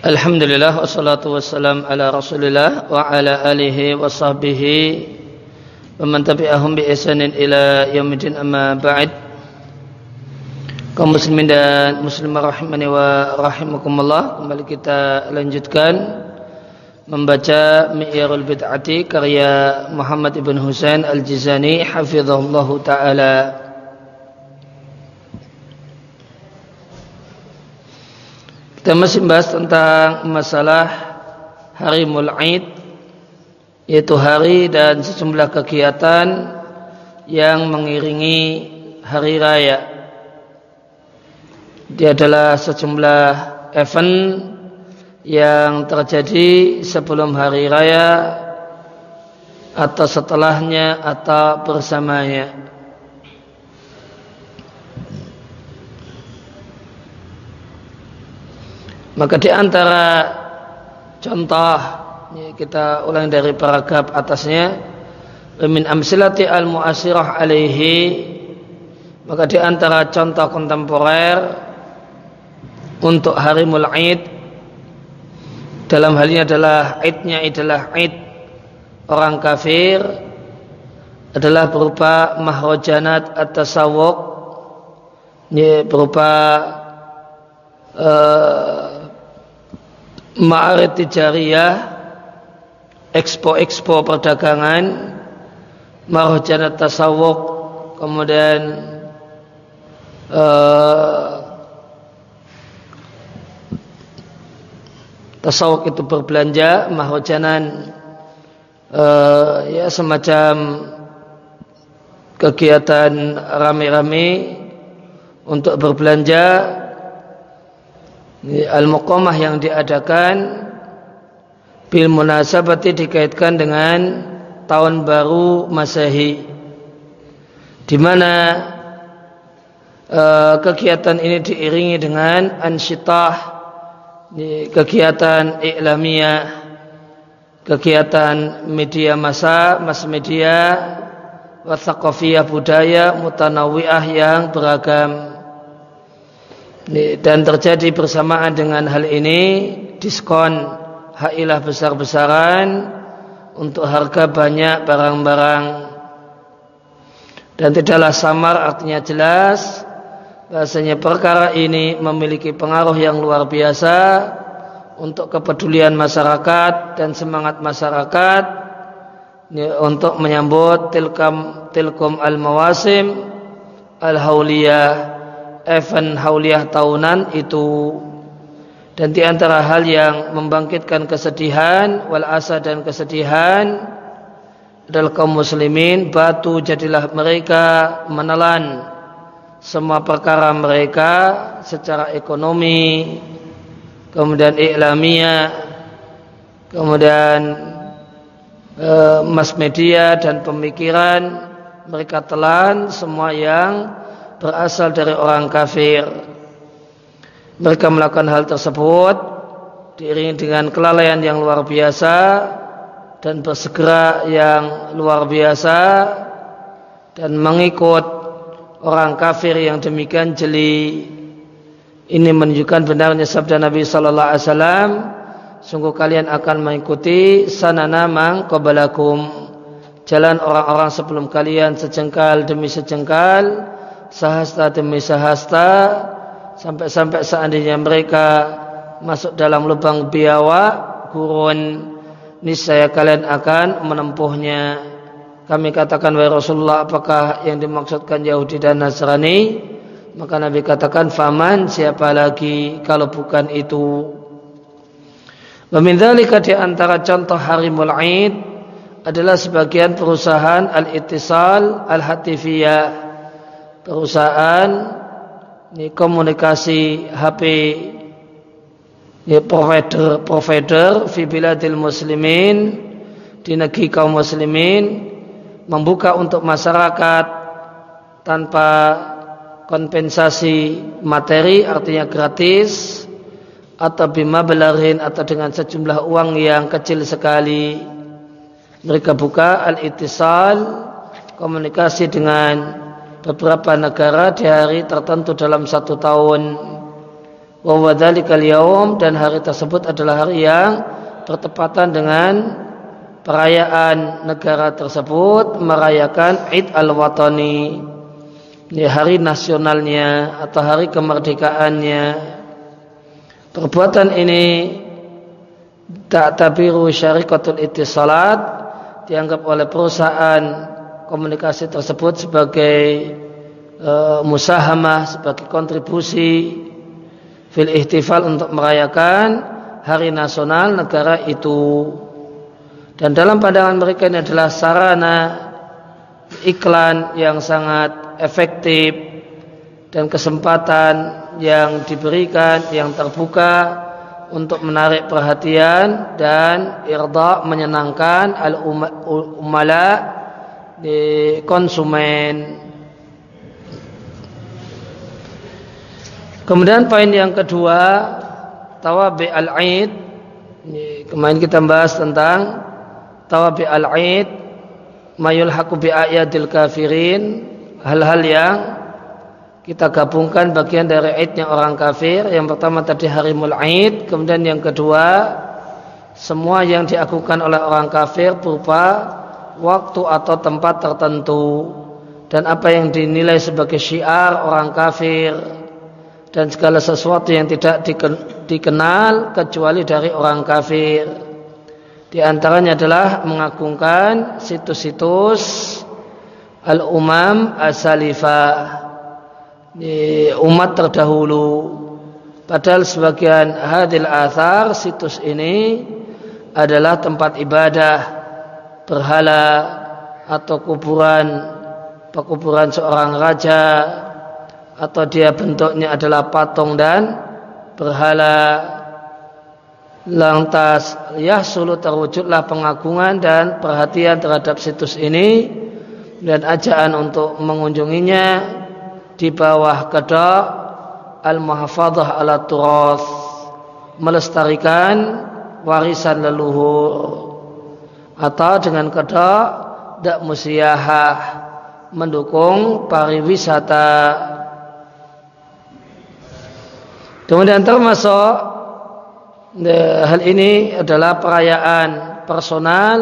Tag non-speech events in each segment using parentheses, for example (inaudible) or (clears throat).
Alhamdulillah wassalatu wassalam ala Rasulillah wa ala alihi wa sahbihi wa man tabi'ahum bi ihsanin ila yaumil amma ba'd. Kaum muslimin dan muslimah rahimani wa rahimakumullah, kembali kita lanjutkan membaca Mi'yarul Bid'ati karya Muhammad ibn Husain Al-Jizani hafizahullahu taala. Kita masih membahas tentang masalah hari Mul'id yaitu hari dan sejumlah kegiatan yang mengiringi hari raya. Dia adalah sejumlah event yang terjadi sebelum hari raya atau setelahnya atau bersamanya. Maka di antara contoh ya, kita ulang dari paragraf atasnya min amsilati al muasirah alaihi maka di antara contoh kontemporer untuk hari Mul'id dalam hal ini adalah idnya adalah id orang kafir adalah berupa mahrojanat atau sawuk ini berupa uh, ma'arid tijariyah expo-expo perdagangan marjanat tasawuk kemudian uh, tasawuk itu berbelanja mahrojanan uh, ya semacam kegiatan rame-rame untuk berbelanja Al-Muqamah yang diadakan bil munasabati dikaitkan dengan tahun baru Masehi. Di mana uh, kegiatan ini diiringi dengan ansyitah kegiatan iklamiyah kegiatan media masa mas media wasaqafiyah budaya mutanawiyah yang beragam dan terjadi bersamaan dengan hal ini diskon hailah besar-besaran untuk harga banyak barang-barang. Dan tidaklah samar artinya jelas bahasanya perkara ini memiliki pengaruh yang luar biasa untuk kepedulian masyarakat dan semangat masyarakat. Untuk menyambut tilkam tilkum al-mawasim al-hauliyah event hauliah tahunan itu. Dan di antara hal yang membangkitkan kesedihan wal asa dan kesedihan adalah kaum muslimin batu jadilah mereka menelan semua perkara mereka secara ekonomi kemudian iklamia kemudian e, mass media dan pemikiran. Mereka telan semua yang berasal dari orang kafir. Mereka melakukan hal tersebut diiringi dengan kelalaian yang luar biasa dan bersegera yang luar biasa dan mengikut orang kafir yang demikian jeli. Ini menunjukkan benarnya sabda Nabi sallallahu alaihi wasallam, sungguh kalian akan mengikuti sanana mang qabalakum. Jalan orang-orang sebelum kalian sejengkal demi sejengkal sahasta demi sahasta sampai-sampai seandainya mereka masuk dalam lubang biawa gurun niscaya kalian akan menempuhnya. Kami katakan wahai Rasulullah apakah yang dimaksudkan Yahudi dan Nasrani? Maka Nabi katakan faman siapa lagi kalau bukan itu? Memindalika di antara contoh hari Mul'id adalah sebagian perusahaan al-ittisal al-hatifiyah perusahaan ini komunikasi HP ini provider provider fi biladil muslimin di negeri kaum muslimin membuka untuk masyarakat tanpa kompensasi materi artinya gratis atau bima belarin atau dengan sejumlah uang yang kecil sekali. Mereka buka al-ittisal komunikasi dengan beberapa negara di hari tertentu dalam satu tahun. Wa wadzalikal yaum dan hari tersebut adalah hari yang bertepatan dengan perayaan negara tersebut merayakan Id al-Watani. Ini hari nasionalnya atau hari kemerdekaannya. Perbuatan ini tak tabiru syarikatul ittisalat dianggap oleh perusahaan komunikasi tersebut sebagai e, musahamah sebagai kontribusi fil ihtifal untuk merayakan hari nasional negara itu. Dan dalam pandangan mereka ini adalah sarana iklan yang sangat efektif dan kesempatan yang diberikan yang terbuka untuk menarik perhatian dan irda menyenangkan al umala di konsumen Kemudian poin yang kedua tawabi al-aid. Kemarin kita bahas tentang tawabi al-aid mayul haku bi ayadil kafirin hal-hal yang kita gabungkan bagian dari aidnya orang kafir. Yang pertama tadi harimul aid, kemudian yang kedua semua yang diakukan oleh orang kafir berupa waktu atau tempat tertentu dan apa yang dinilai sebagai syiar orang kafir dan segala sesuatu yang tidak dikenal kecuali dari orang kafir. Di antaranya adalah mengagungkan situs-situs al-umam as-salifah umat terdahulu. Padahal sebagian hadil athar situs ini adalah tempat ibadah berhala atau kuburan pekuburan seorang raja atau dia bentuknya adalah patung dan berhala. Lantas ya sulu terwujudlah pengagungan dan perhatian terhadap situs ini dan ajaan untuk mengunjunginya di bawah kedok al-muhafadzah ala turas melestarikan warisan leluhur atau dengan kedok dak musiyahah mendukung pariwisata Kemudian termasuk hal ini adalah perayaan personal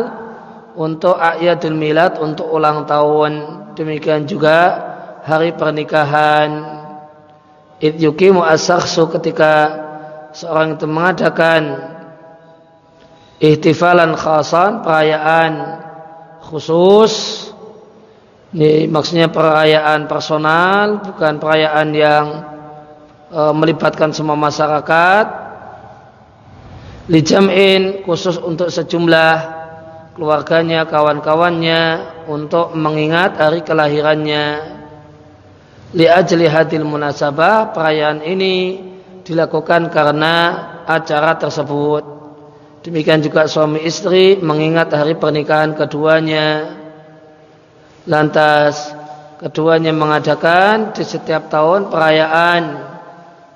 untuk ayatul milad untuk ulang tahun. Demikian juga hari pernikahan. Id yukimu ketika seorang itu mengadakan ihtifalan khasan, perayaan khusus. Ini maksudnya perayaan personal, bukan perayaan yang e, melibatkan semua masyarakat. Lijam'in khusus untuk sejumlah keluarganya, kawan-kawannya untuk mengingat hari kelahirannya. Li hadil munasabah perayaan ini dilakukan karena acara tersebut demikian juga suami istri mengingat hari pernikahan keduanya. Lantas keduanya mengadakan di setiap tahun perayaan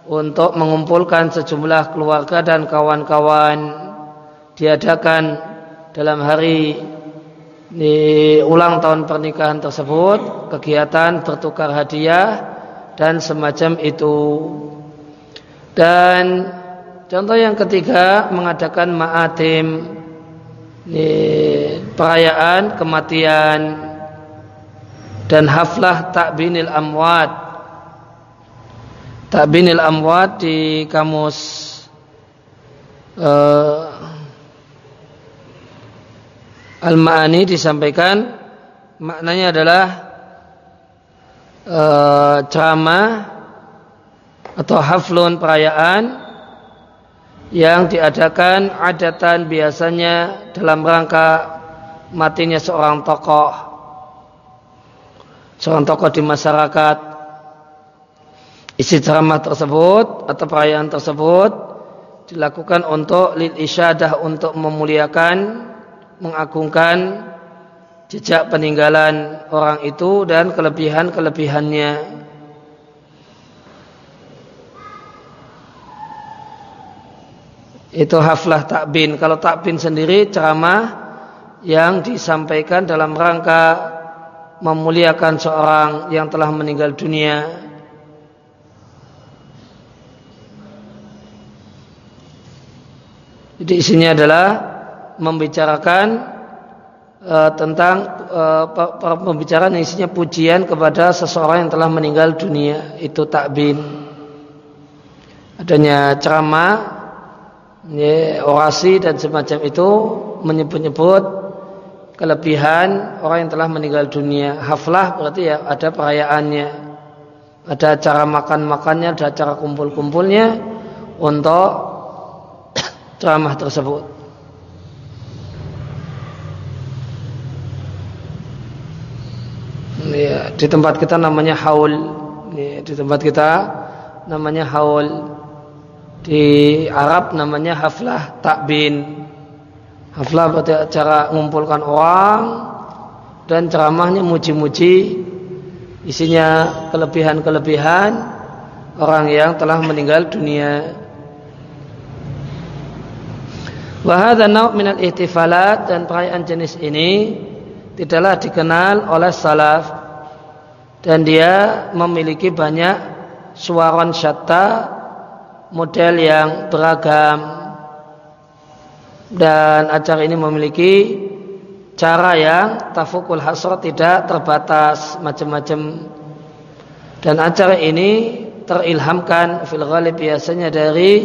untuk mengumpulkan sejumlah keluarga dan kawan-kawan. Diadakan dalam hari di ulang tahun pernikahan tersebut kegiatan bertukar hadiah dan semacam itu. Dan contoh yang ketiga mengadakan ma'atim. Perayaan kematian dan haflah takbinil amwat. Ta'binil amwat di kamus uh, Al-Ma'ani disampaikan maknanya adalah uh, ceramah atau haflun perayaan yang diadakan adatan biasanya dalam rangka matinya seorang tokoh seorang tokoh di masyarakat Isi ceramah tersebut atau perayaan tersebut dilakukan untuk lil isyadah untuk memuliakan, mengagungkan jejak peninggalan orang itu dan kelebihan-kelebihannya. Itu haflah takbin. Kalau takbin sendiri ceramah yang disampaikan dalam rangka memuliakan seorang yang telah meninggal dunia Jadi isinya adalah membicarakan uh, tentang uh, pembicaraan yang isinya pujian kepada seseorang yang telah meninggal dunia itu takbin. Adanya ceramah, ya, orasi dan semacam itu menyebut-nyebut kelebihan orang yang telah meninggal dunia. Haflah berarti ya ada perayaannya, ada cara makan-makannya, ada cara kumpul-kumpulnya untuk (coughs) ceramah tersebut. Ya, di tempat kita namanya haul. Ya, di tempat kita namanya haul. Di Arab namanya haflah takbin. Haflah berarti cara mengumpulkan orang dan ceramahnya muji-muji isinya kelebihan-kelebihan orang yang telah meninggal dunia. Wahada nauk minal ihtifalat dan perayaan jenis ini tidaklah dikenal oleh salaf dan dia memiliki banyak suaran syatta model yang beragam. Dan acara ini memiliki cara yang tafukul hasrat tidak terbatas macam-macam. Dan acara ini terilhamkan fil ghalib biasanya dari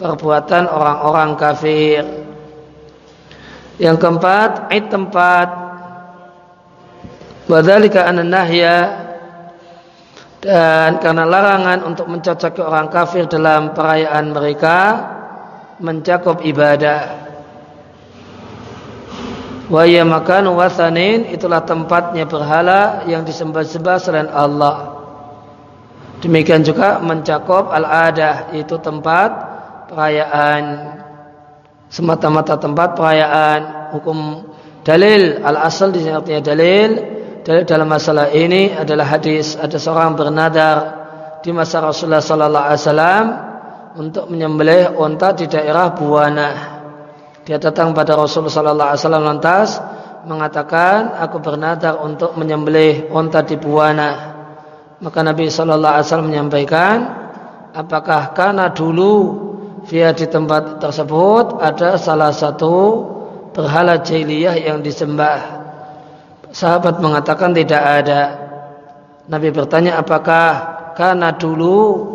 perbuatan orang-orang kafir. Yang keempat, id tempat. Wadhalika nahya dan karena larangan untuk mencocoki orang kafir dalam perayaan mereka mencakup ibadah. Waya makan wasanin itulah tempatnya berhala yang disembah-sembah selain Allah. Demikian juga mencakup al-adah itu tempat perayaan semata-mata tempat perayaan hukum dalil al asal di artinya dalil dalil dalam masalah ini adalah hadis ada seorang bernadar di masa Rasulullah sallallahu alaihi wasallam untuk menyembelih unta di daerah Buana dia datang pada Rasulullah sallallahu alaihi wasallam lantas mengatakan aku bernadar untuk menyembelih unta di Buana maka Nabi sallallahu alaihi wasallam menyampaikan apakah karena dulu Via di tempat tersebut ada salah satu berhala jahiliyah yang disembah. Sahabat mengatakan tidak ada. Nabi bertanya apakah karena dulu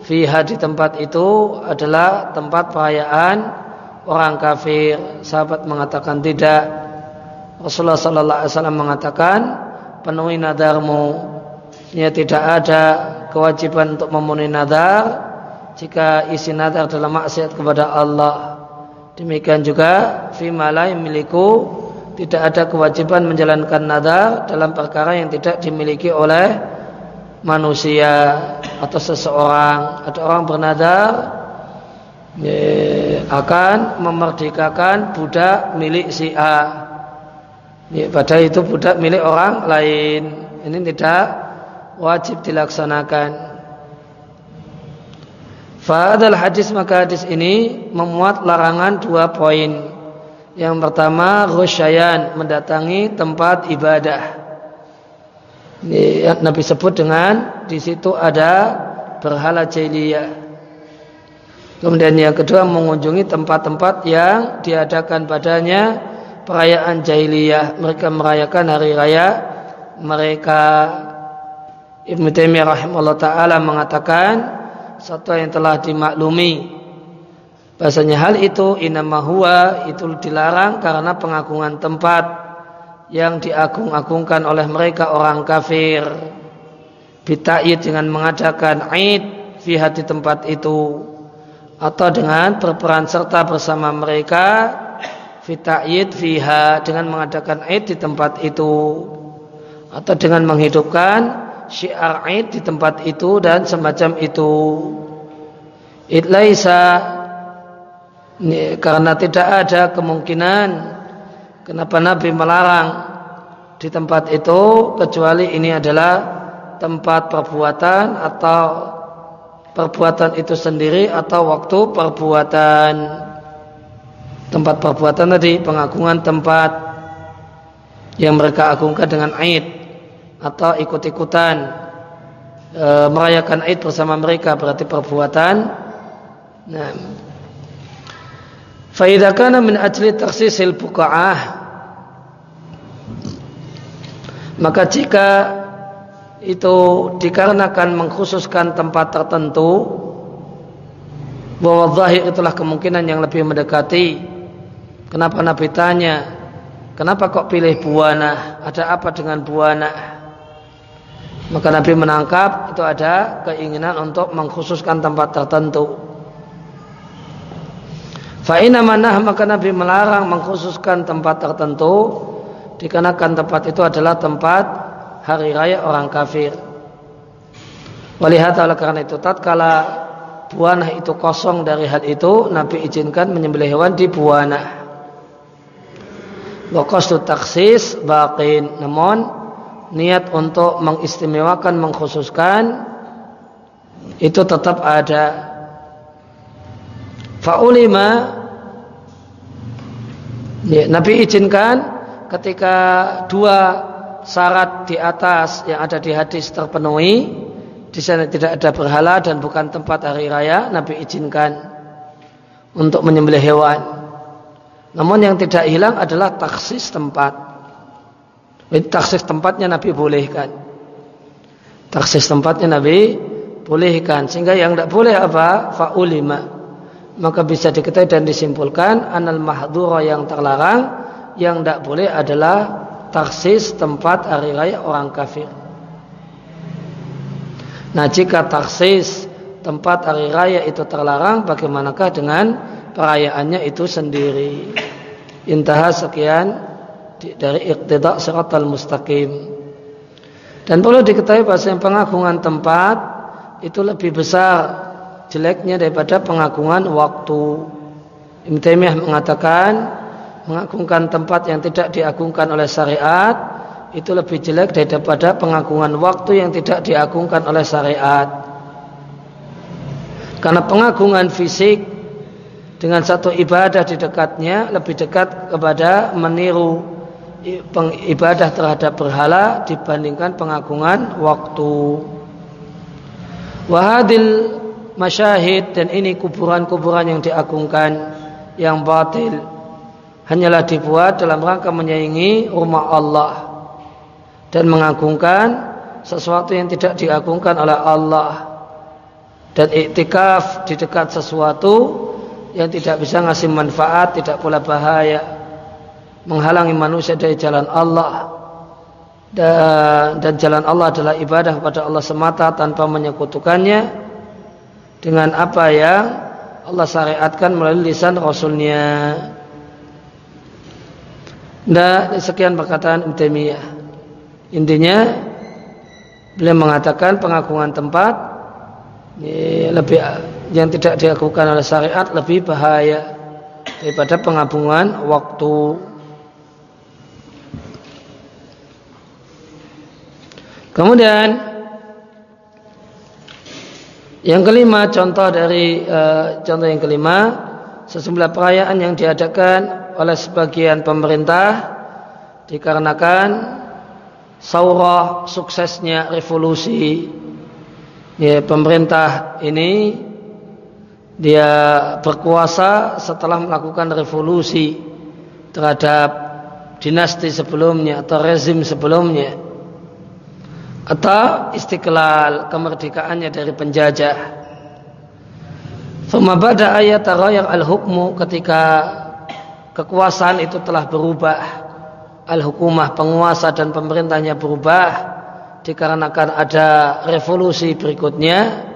fiha di tempat itu adalah tempat perayaan orang kafir. Sahabat mengatakan tidak. Rasulullah sallallahu alaihi wasallam mengatakan penuhi nadarmu. Ya tidak ada kewajiban untuk memenuhi nadar jika isi nadar adalah maksiat kepada Allah. Demikian juga fima yang miliku tidak ada kewajiban menjalankan nadar dalam perkara yang tidak dimiliki oleh manusia atau seseorang. Ada orang bernadar ya, akan memerdekakan budak milik si A. Ya, padahal itu budak milik orang lain. Ini tidak wajib dilaksanakan. Fadal hadis maka hadis ini memuat larangan dua poin. Yang pertama rusyayan mendatangi tempat ibadah. Ini Nabi sebut dengan di situ ada berhala jahiliyah. Kemudian yang kedua mengunjungi tempat-tempat yang diadakan padanya perayaan jahiliyah. Mereka merayakan hari raya mereka. Ibnu Taimiyah rahimahullah taala mengatakan satu yang telah dimaklumi bahasanya hal itu inama huwa itu dilarang karena pengagungan tempat yang diagung-agungkan oleh mereka orang kafir bita'id dengan mengadakan aid fi hati tempat itu atau dengan berperan serta bersama mereka fita'id fiha dengan mengadakan aid di tempat itu atau dengan menghidupkan syiar Aid di tempat itu dan semacam itu. Itlaisa karena tidak ada kemungkinan kenapa Nabi melarang di tempat itu kecuali ini adalah tempat perbuatan atau perbuatan itu sendiri atau waktu perbuatan tempat perbuatan tadi pengagungan tempat yang mereka agungkan dengan Aid atau ikut-ikutan e, merayakan Id bersama mereka berarti perbuatan. Nah, Kana min ajli taksisil bukaah maka jika itu dikarenakan mengkhususkan tempat tertentu bahwa zahir itulah kemungkinan yang lebih mendekati. Kenapa Nabi tanya kenapa kok pilih buana? Ada apa dengan buana? Maka Nabi menangkap itu ada keinginan untuk mengkhususkan tempat tertentu Fa'ina manah maka Nabi melarang mengkhususkan tempat tertentu dikarenakan tempat itu adalah tempat hari raya orang kafir. Walihat oleh karena itu tatkala buana itu kosong dari hal itu Nabi izinkan menyembelih hewan di buana. Waqastu taksis baqin namun niat untuk mengistimewakan mengkhususkan itu tetap ada Fa'ulima. Ya, Nabi izinkan ketika dua syarat di atas yang ada di hadis terpenuhi di sana tidak ada berhala dan bukan tempat hari raya Nabi izinkan untuk menyembelih hewan. Namun yang tidak hilang adalah taksis tempat. Jadi, taksis tempatnya Nabi bolehkan. Taksis tempatnya Nabi bolehkan. Sehingga yang tidak boleh apa? Fa'ulima maka bisa diketahui dan disimpulkan anal mahdura yang terlarang yang tidak boleh adalah taksis tempat hari raya orang kafir. Nah jika taksis tempat hari raya itu terlarang, bagaimanakah dengan perayaannya itu sendiri? Intaha sekian dari iqtidak al mustaqim. Dan perlu diketahui bahwa pengagungan tempat itu lebih besar jeleknya daripada pengagungan waktu. Ibn Taimiyah mengatakan mengagungkan tempat yang tidak diagungkan oleh syariat itu lebih jelek daripada pengagungan waktu yang tidak diagungkan oleh syariat. Karena pengagungan fisik dengan satu ibadah di dekatnya lebih dekat kepada meniru ibadah terhadap berhala dibandingkan pengagungan waktu. Wahadil masyahid dan ini kuburan-kuburan yang diagungkan yang batil hanyalah dibuat dalam rangka menyaingi rumah Allah dan mengagungkan sesuatu yang tidak diagungkan oleh Allah dan iktikaf di dekat sesuatu yang tidak bisa ngasih manfaat tidak pula bahaya menghalangi manusia dari jalan Allah. Dan, dan jalan Allah adalah ibadah kepada Allah semata tanpa menyekutukannya dengan apa yang Allah syariatkan melalui lisan Rasulnya. Nah, sekian perkataan Ibn Intinya beliau mengatakan pengagungan tempat lebih yang tidak dilakukan oleh syariat lebih bahaya daripada pengagungan waktu. Kemudian yang kelima contoh dari uh, contoh yang kelima sesungguhnya perayaan yang diadakan oleh sebagian pemerintah dikarenakan saurah suksesnya revolusi. Ya, pemerintah ini dia berkuasa setelah melakukan revolusi terhadap dinasti sebelumnya atau rezim sebelumnya atau istiqlal kemerdekaannya dari penjajah. Thumma bada ayat yang al-hukmu ketika kekuasaan itu telah berubah. Al-hukumah penguasa dan pemerintahnya berubah dikarenakan ada revolusi berikutnya.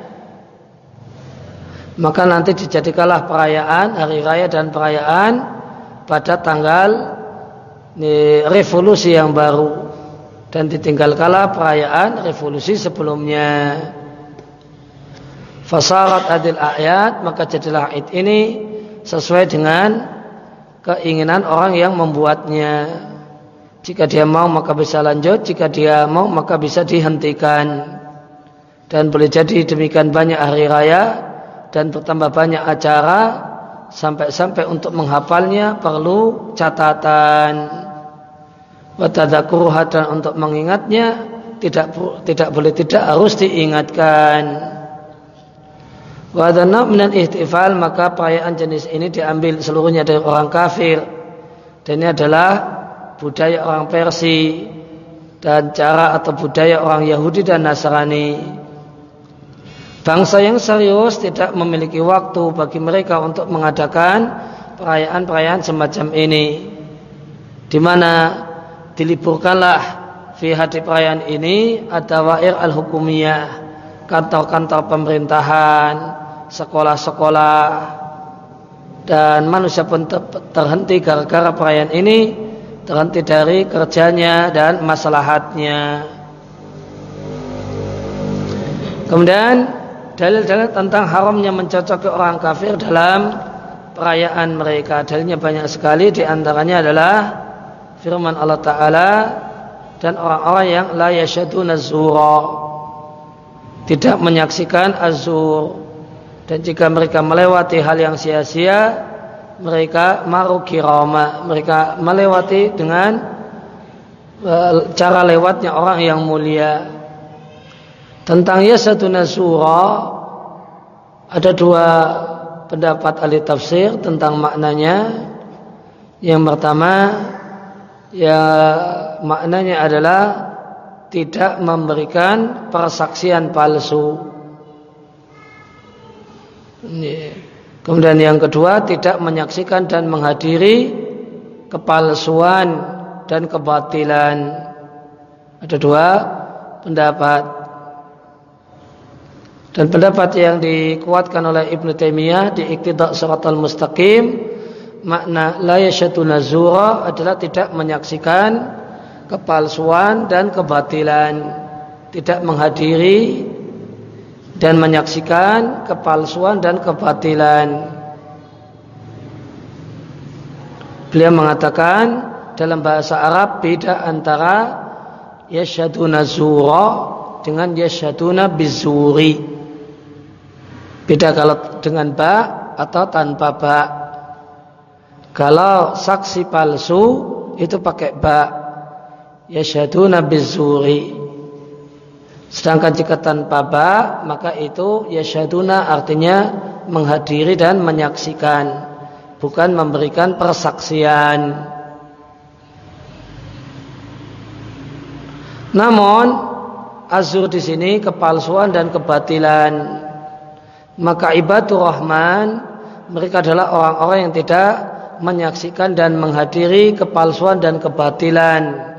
Maka nanti dijadikanlah perayaan hari raya dan perayaan pada tanggal revolusi yang baru dan ditinggalkanlah perayaan revolusi sebelumnya. Fasarat adil ayat maka jadilah id ini sesuai dengan keinginan orang yang membuatnya. Jika dia mau maka bisa lanjut, jika dia mau maka bisa dihentikan. Dan boleh jadi demikian banyak hari raya dan bertambah banyak acara sampai-sampai untuk menghafalnya perlu catatan watadakuruha dan untuk mengingatnya tidak tidak boleh tidak harus diingatkan Wadana minan ihtifal maka perayaan jenis ini diambil seluruhnya dari orang kafir dan ini adalah budaya orang Persia dan cara atau budaya orang Yahudi dan Nasrani. Bangsa yang serius tidak memiliki waktu bagi mereka untuk mengadakan perayaan-perayaan semacam ini. Di mana diliburkanlah fi hadi perayaan ini wair al-hukumiyah, kantor-kantor pemerintahan, sekolah-sekolah dan manusia pun terhenti gara-gara perayaan ini terhenti dari kerjanya dan maslahatnya. Kemudian dalil-dalil tentang haramnya mencocoki orang kafir dalam perayaan mereka. Dalilnya banyak sekali di antaranya adalah firman Allah taala dan orang-orang yang la yasyaduna zura. Tidak menyaksikan azur. Dan jika mereka melewati hal yang sia-sia mereka maru kirama mereka melewati dengan uh, cara lewatnya orang yang mulia. Tentang yasatuna surah ada dua pendapat ahli tafsir tentang maknanya. Yang pertama ya maknanya adalah tidak memberikan persaksian palsu. Kemudian yang kedua tidak menyaksikan dan menghadiri kepalsuan dan kebatilan. Ada dua pendapat. Dan pendapat yang dikuatkan oleh Ibnu Taimiyah di Iqtida' Shiratal Mustaqim makna la yasyatu nazura adalah tidak menyaksikan kepalsuan dan kebatilan, tidak menghadiri dan menyaksikan kepalsuan dan kebatilan. Beliau mengatakan dalam bahasa Arab beda antara yasyaduna zura dengan yasyaduna bizuri. Beda kalau dengan ba atau tanpa ba. Kalau saksi palsu itu pakai ba. Yasyaduna bizuri. Sedangkan jika tanpa ba, maka itu yasyaduna artinya menghadiri dan menyaksikan, bukan memberikan persaksian. Namun azur di sini kepalsuan dan kebatilan. Maka ibadur rahman mereka adalah orang-orang yang tidak menyaksikan dan menghadiri kepalsuan dan kebatilan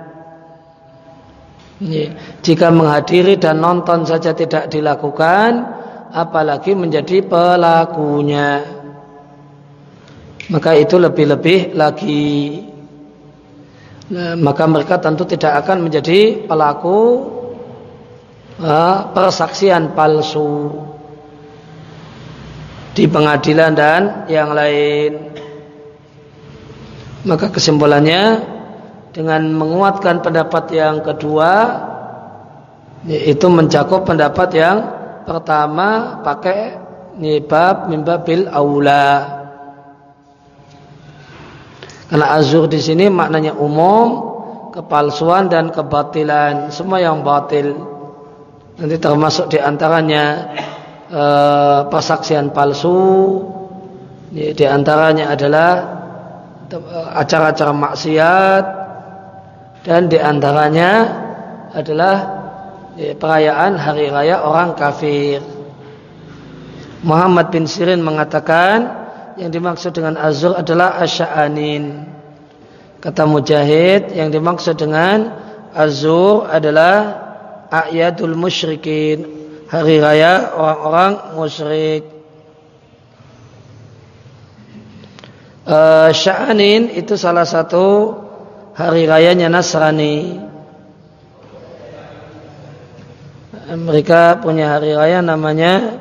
jika menghadiri dan nonton saja tidak dilakukan, apalagi menjadi pelakunya. Maka itu lebih-lebih lagi. Nah, maka mereka tentu tidak akan menjadi pelaku uh, persaksian palsu di pengadilan dan yang lain. Maka kesimpulannya dengan menguatkan pendapat yang kedua yaitu mencakup pendapat yang pertama pakai nibab mimbabil aula. Karena azur di sini maknanya umum kepalsuan dan kebatilan. Semua yang batil. Nanti termasuk di antaranya e, eh, persaksian palsu. Di antaranya adalah acara-acara maksiat dan di antaranya adalah ya, perayaan hari raya orang kafir. Muhammad bin Sirin mengatakan yang dimaksud dengan azur adalah asya'anin. Kata Mujahid yang dimaksud dengan azur adalah ayyatul musyrikin, hari raya orang-orang musyrik. Uh, sya'anin itu salah satu hari rayanya Nasrani. Mereka punya hari raya namanya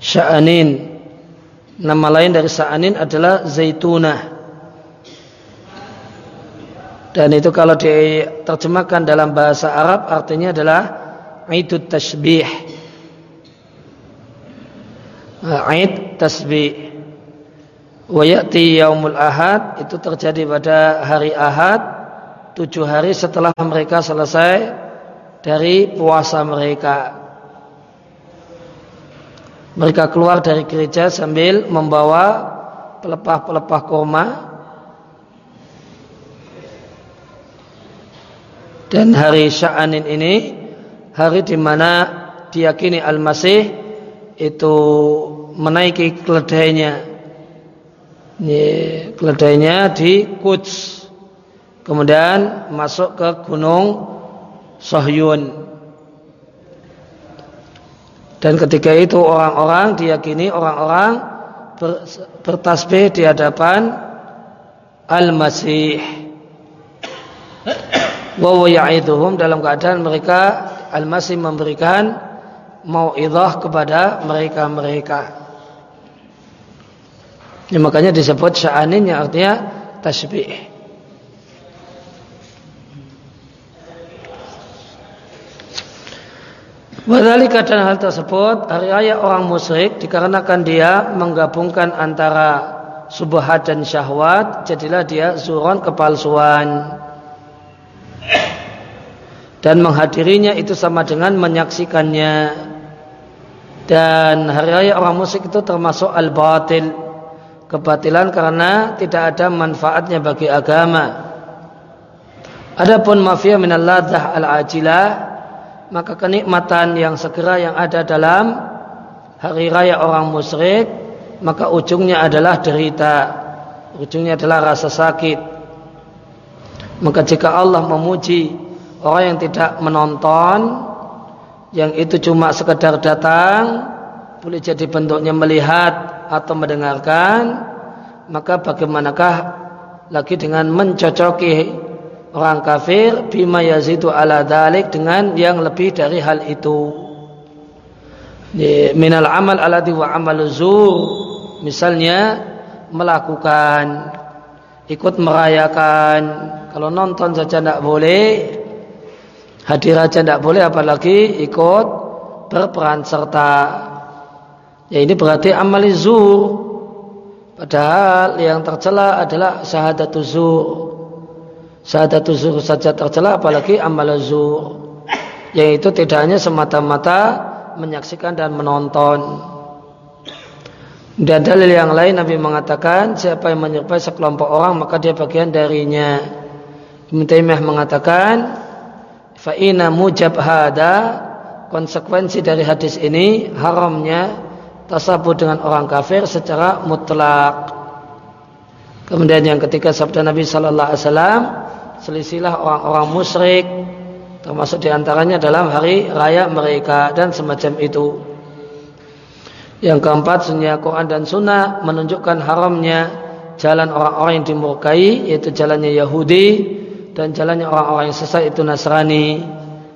Sya'anin. Nama lain dari Sya'anin adalah Zaitunah. Dan itu kalau diterjemahkan dalam bahasa Arab artinya adalah Aidut Tasbih. Aid Tasbih. Wayati yaumul ahad itu terjadi pada hari ahad tujuh hari setelah mereka selesai dari puasa mereka. Mereka keluar dari gereja sambil membawa pelepah-pelepah kurma dan hari Sya'anin ini hari di mana diyakini Al-Masih itu menaiki keledainya. Keledainya di Quds. Kemudian masuk ke gunung Sohyun. Dan ketika itu orang-orang diyakini orang-orang ber, bertasbih di hadapan Al-Masih. Wa ya'iduhum dalam keadaan mereka Al-Masih memberikan mau'idhah kepada mereka-mereka. Ya, makanya disebut sya'anin yang artinya tasbih. Wadhalika dan hal tersebut hari raya orang musyrik dikarenakan dia menggabungkan antara subhat dan syahwat jadilah dia zuron kepalsuan dan menghadirinya itu sama dengan menyaksikannya. Dan hari raya orang musyrik itu termasuk al-batil. Kebatilan karena tidak ada manfaatnya bagi agama. Adapun mafia minal ladah al-ajilah maka kenikmatan yang segera yang ada dalam hari raya orang musyrik maka ujungnya adalah derita. Ujungnya adalah rasa sakit maka jika Allah memuji orang yang tidak menonton yang itu cuma sekedar datang boleh jadi bentuknya melihat atau mendengarkan maka bagaimanakah lagi dengan mencocoki orang kafir bima yazidu ala dalik dengan yang lebih dari hal itu? Minal amal alati wa amal zur misalnya melakukan ikut merayakan kalau nonton saja tidak boleh hadir saja tidak boleh apalagi ikut berperan serta ya ini berarti amal zur padahal yang tercela adalah syahadatul zur Syahadat zuhur saja tercela apalagi amal zuhur. Yaitu tidak hanya semata-mata menyaksikan dan menonton. Dan dalil yang lain Nabi mengatakan siapa yang menyerupai sekelompok orang maka dia bagian darinya. Ibn Taimiyah mengatakan fa'ina mujab hada konsekuensi dari hadis ini haramnya tasabuh dengan orang kafir secara mutlak. Kemudian yang ketiga sabda Nabi Sallallahu Alaihi Wasallam selisilah orang-orang musyrik termasuk di antaranya dalam hari raya mereka dan semacam itu. Yang keempat sunnah Quran dan Sunnah menunjukkan haramnya jalan orang-orang yang dimurkai yaitu jalannya Yahudi dan jalannya orang-orang yang sesat itu Nasrani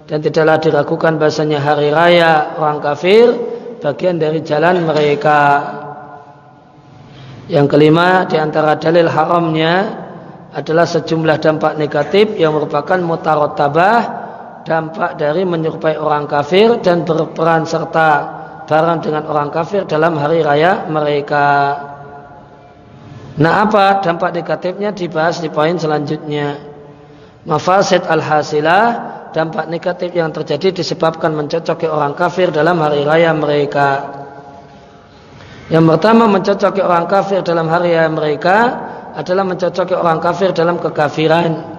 dan tidaklah diragukan bahasanya hari raya orang kafir bagian dari jalan mereka. Yang kelima di antara dalil haramnya adalah sejumlah dampak negatif yang merupakan tabah dampak dari menyerupai orang kafir dan berperan serta barang dengan orang kafir dalam hari raya mereka. Nah apa dampak negatifnya dibahas di poin selanjutnya. Mafasid al-hasilah dampak negatif yang terjadi disebabkan mencocoki orang kafir dalam hari raya mereka. Yang pertama mencocoki orang kafir dalam hari raya mereka adalah mencocoki orang kafir dalam kekafiran.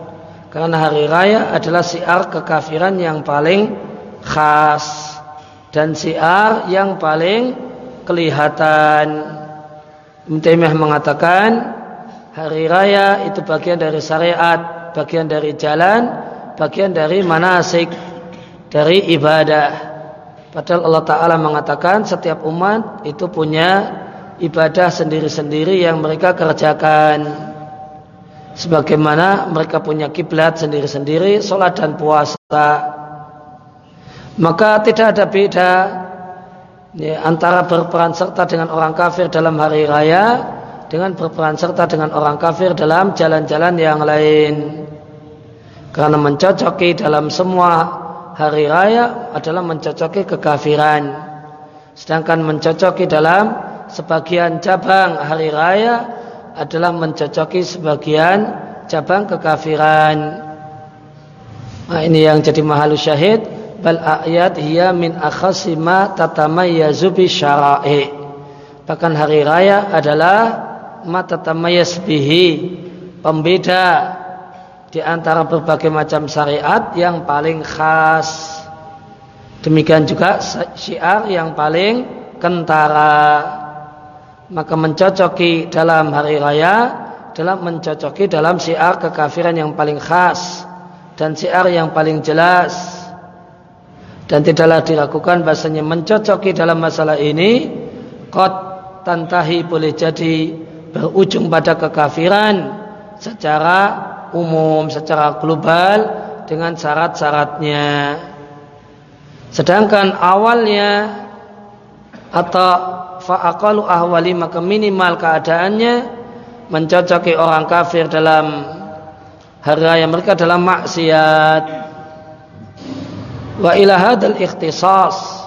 Karena hari raya adalah siar kekafiran yang paling khas dan siar yang paling kelihatan. Ibn mengatakan hari raya itu bagian dari syariat, bagian dari jalan, bagian dari manasik, dari ibadah. Padahal Allah Ta'ala mengatakan setiap umat itu punya ibadah sendiri-sendiri yang mereka kerjakan. Sebagaimana mereka punya kiblat sendiri-sendiri, sholat dan puasa. Maka tidak ada beda ya, antara berperan serta dengan orang kafir dalam hari raya dengan berperan serta dengan orang kafir dalam jalan-jalan yang lain. Karena mencocoki dalam semua hari raya adalah mencocoki kekafiran. Sedangkan mencocoki dalam sebagian cabang hari raya adalah mencocoki sebagian cabang kekafiran. Nah, ini yang jadi mahalu syahid bal ayat hiya min akhasima tatamayyazu bi syara'i. Bahkan hari raya adalah ma tatamayyaz bihi pembeda di antara berbagai macam syariat yang paling khas. Demikian juga syiar yang paling kentara maka mencocoki dalam hari raya dalam mencocoki dalam syiar kekafiran yang paling khas dan syiar yang paling jelas dan tidaklah dilakukan bahasanya mencocoki dalam masalah ini kot tantahi boleh jadi berujung pada kekafiran secara umum secara global dengan syarat-syaratnya. Sedangkan awalnya atau fa'aqalu ahwali maka minimal keadaannya mencocoki orang kafir dalam hari raya mereka dalam maksiat wa ila hadal ikhtisas.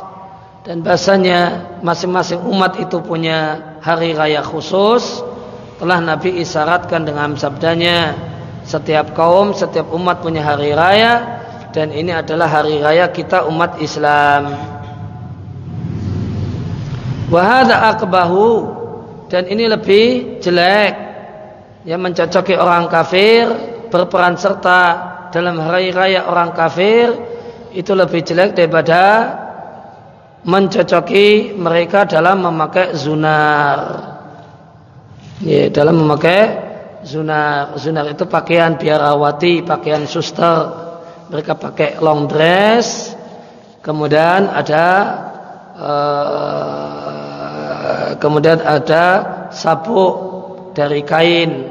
Dan bahasanya masing-masing umat itu punya hari raya khusus. Telah Nabi isyaratkan dengan sabdanya setiap kaum, setiap umat punya hari raya dan ini adalah hari raya kita umat Islam. Wahada akbahu dan ini lebih jelek. Yang mencocoki orang kafir berperan serta dalam hari raya orang kafir itu lebih jelek daripada mencocoki mereka dalam memakai zunar. Ya, dalam memakai zunar. Zunar itu pakaian biarawati, pakaian suster. Mereka pakai long dress. Kemudian ada uh, kemudian ada sabuk dari kain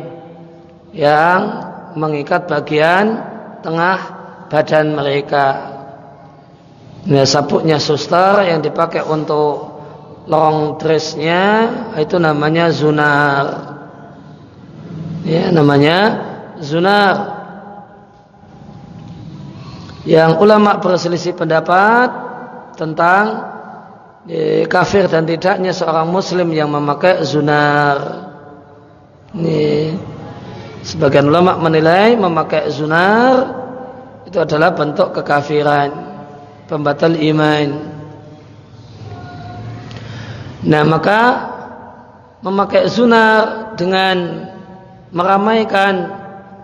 yang mengikat bagian tengah badan mereka. Nah, sabuknya suster yang dipakai untuk long dressnya itu namanya zunar. Ya, namanya zunar. Yang ulama berselisih pendapat tentang e, kafir dan tidaknya seorang muslim yang memakai zunar. Ini sebagian ulama menilai memakai zunar itu adalah bentuk kekafiran, pembatal iman. Nah, maka memakai zunar dengan meramaikan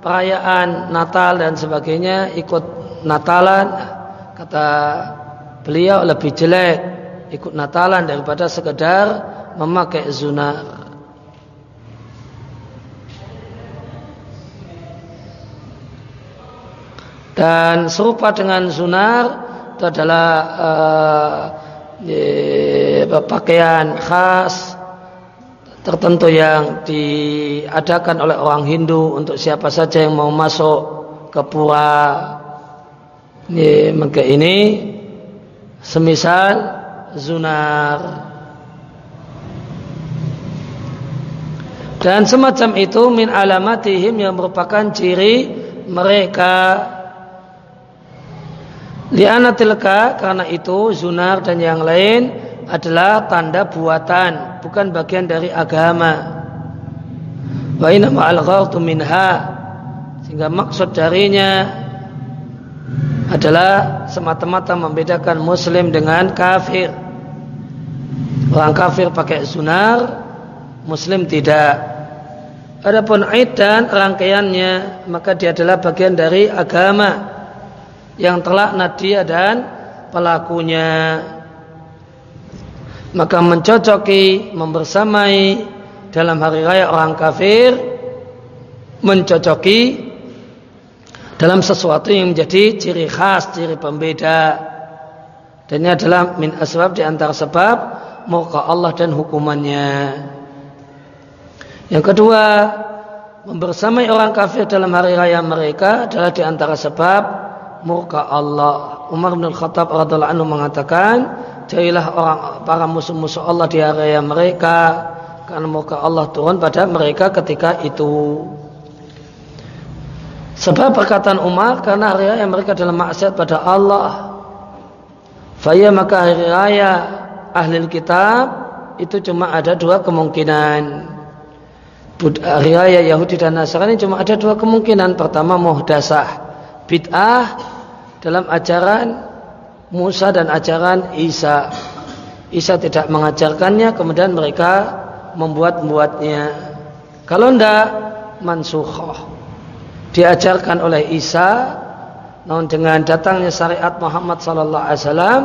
perayaan Natal dan sebagainya ikut Natalan kata beliau lebih jelek ikut Natalan daripada sekedar memakai zunar. Dan serupa dengan zunar itu adalah uh, pakaian khas tertentu yang diadakan oleh orang Hindu untuk siapa saja yang mau masuk ke pura. Ini, maka ini semisal zunar dan semacam itu min alamatihim yang merupakan ciri mereka lianatilka karena itu zunar dan yang lain adalah tanda buatan bukan bagian dari agama wa inna ma'al minha sehingga maksud darinya adalah semata-mata membedakan muslim dengan kafir. Orang kafir pakai sunar, muslim tidak. Adapun Aid dan rangkaiannya maka dia adalah bagian dari agama yang telah nadia dan pelakunya. Maka mencocoki, membersamai dalam hari raya orang kafir mencocoki dalam sesuatu yang menjadi ciri khas, ciri pembeda. Dan ini adalah min asbab di antara sebab muka Allah dan hukumannya. Yang kedua, membersamai orang kafir dalam hari raya mereka adalah di antara sebab murka Allah. Umar bin Khattab radhiallahu anhu mengatakan, jadilah orang para musuh-musuh Allah di raya mereka karena murka Allah turun pada mereka ketika itu. Sebab perkataan Umar karena hari raya mereka dalam maksiat pada Allah. Faya maka hari raya ahli kitab itu cuma ada dua kemungkinan. hari raya Yahudi dan Nasrani cuma ada dua kemungkinan. Pertama muhdasah bid'ah dalam ajaran Musa dan ajaran Isa. Isa tidak mengajarkannya, kemudian mereka membuat-buatnya. Kalau tidak mansukhoh. Diajarkan oleh Isa, namun dengan datangnya syariat Muhammad sallallahu alaihi wasallam,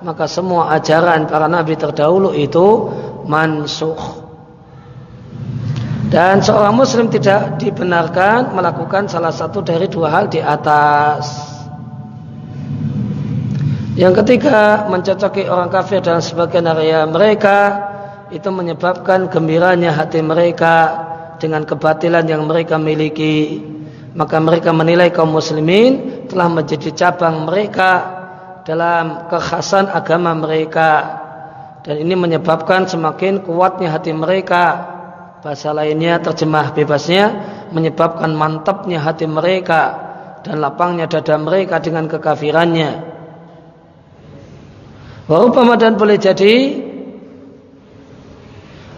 maka semua ajaran para nabi terdahulu itu mansukh. Dan seorang muslim tidak dibenarkan melakukan salah satu dari dua hal di atas. Yang ketiga, mencocoki orang kafir dalam sebagian area mereka itu menyebabkan gembiranya hati mereka dengan kebatilan yang mereka miliki. Maka mereka menilai kaum muslimin telah menjadi cabang mereka dalam kekhasan agama mereka. Dan ini menyebabkan semakin kuatnya hati mereka Bahasa lainnya terjemah bebasnya menyebabkan mantapnya hati mereka dan lapangnya dada mereka dengan kekafirannya. Warupama dan boleh jadi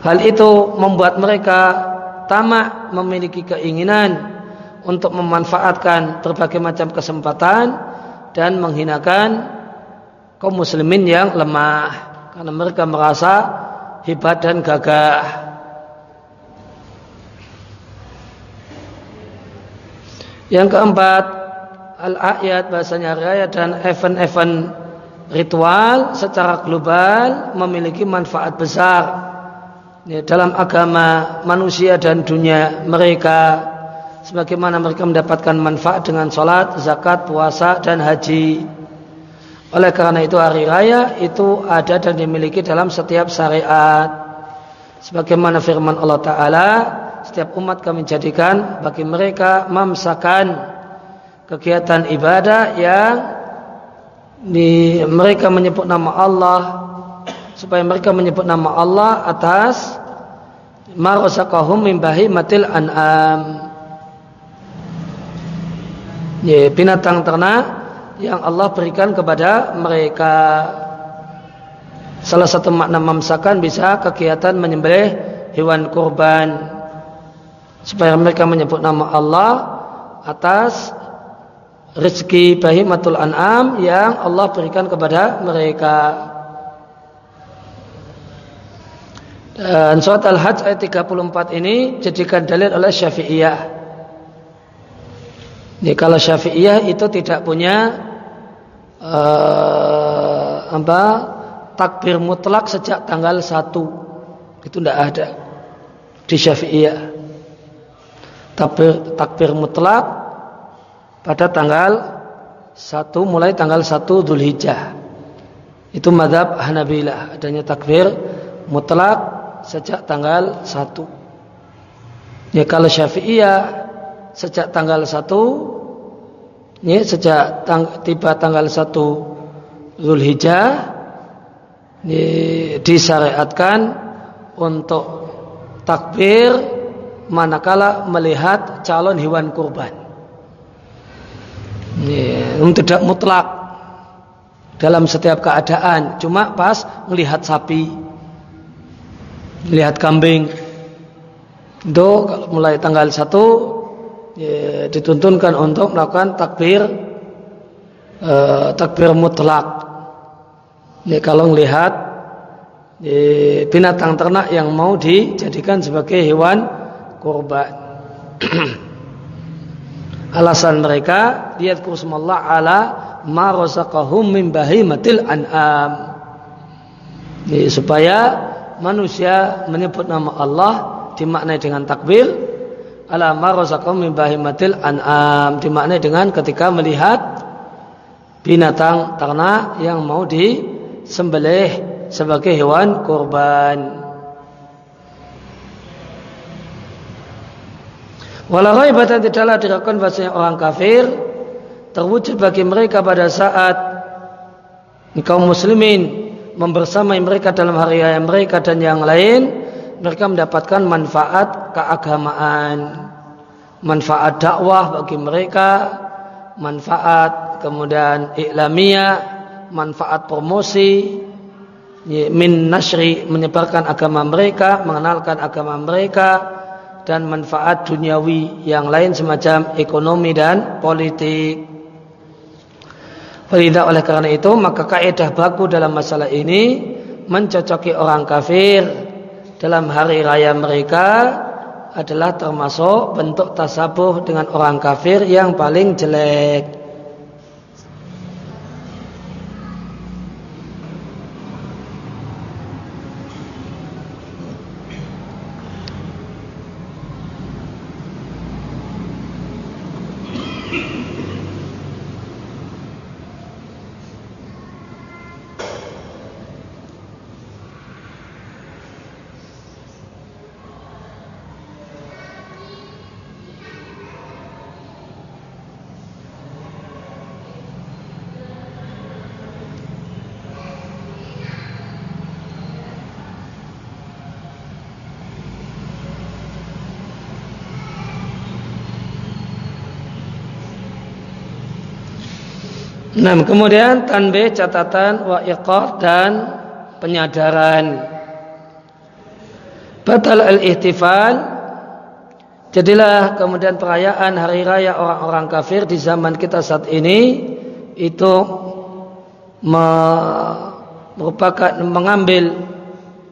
hal itu membuat mereka tamak memiliki keinginan untuk memanfaatkan berbagai macam kesempatan dan menghinakan kaum muslimin yang lemah karena mereka merasa hebat dan gagah. Yang keempat, al-ayat bahasanya raya dan event-event ritual secara global memiliki manfaat besar ya, dalam agama manusia dan dunia mereka sebagaimana mereka mendapatkan manfaat dengan sholat, zakat, puasa dan haji. Oleh karena itu hari raya itu ada dan dimiliki dalam setiap syariat. Sebagaimana firman Allah Ta'ala setiap umat kami jadikan bagi mereka mamsakan kegiatan ibadah yang di mereka menyebut nama Allah supaya mereka menyebut nama Allah atas marosakahum min bahimatil an'am. Ya, binatang ternak yang Allah berikan kepada mereka. Salah satu makna mamsakan bisa kegiatan menyembelih hewan kurban supaya mereka menyebut nama Allah atas rezeki bahimatul an'am yang Allah berikan kepada mereka. Dan surat Al-Hajj ayat 34 ini jadikan dalil oleh Syafi'iyah. Ini kalau Syafi'iyah itu tidak punya uh, apa takbir mutlak sejak tanggal 1. Itu tidak ada di Syafi'iyah takbir, takbir mutlak pada tanggal 1 mulai tanggal 1 Dzulhijjah. Itu madhab Hanabilah adanya takbir mutlak sejak tanggal 1. Ya kalau Syafi'iyah sejak tanggal 1 ya sejak tang, tiba tanggal 1 Zulhijjah ya, disyariatkan untuk takbir manakala melihat calon hewan kurban. Ini tidak mutlak dalam setiap keadaan, cuma pas melihat sapi, melihat kambing. Itu kalau mulai tanggal 1 ya, dituntunkan untuk melakukan takbir eh, takbir mutlak. Ya, kalau melihat ya, binatang ternak yang mau dijadikan sebagai hewan kurban. (clears throat) Alasan mereka lihat kusmallah ala ma razaqahum min bahimatil an'am. Ini supaya manusia menyebut nama Allah dimaknai dengan takbir ala ma razaqahum min bahimatil an'am dimaknai dengan ketika melihat binatang ternak yang mau disembelih sebagai hewan kurban. Walau raibatan tidaklah diragukan bahasanya orang kafir terwujud bagi mereka pada saat kaum muslimin membersamai mereka dalam hari raya mereka dan yang lain mereka mendapatkan manfaat keagamaan manfaat dakwah bagi mereka manfaat kemudian iklamiyah manfaat promosi min nasri menyebarkan agama mereka mengenalkan agama mereka dan manfaat duniawi yang lain semacam ekonomi dan politik. Falidah oleh karena itu maka kaidah baku dalam masalah ini mencocoki orang kafir dalam hari raya mereka adalah termasuk bentuk tasabuh dengan orang kafir yang paling jelek. Nah, kemudian tanbih catatan wa iqar dan penyadaran. Batal al-ihtifal. Jadilah kemudian perayaan hari raya orang-orang kafir di zaman kita saat ini. Itu merupakan mengambil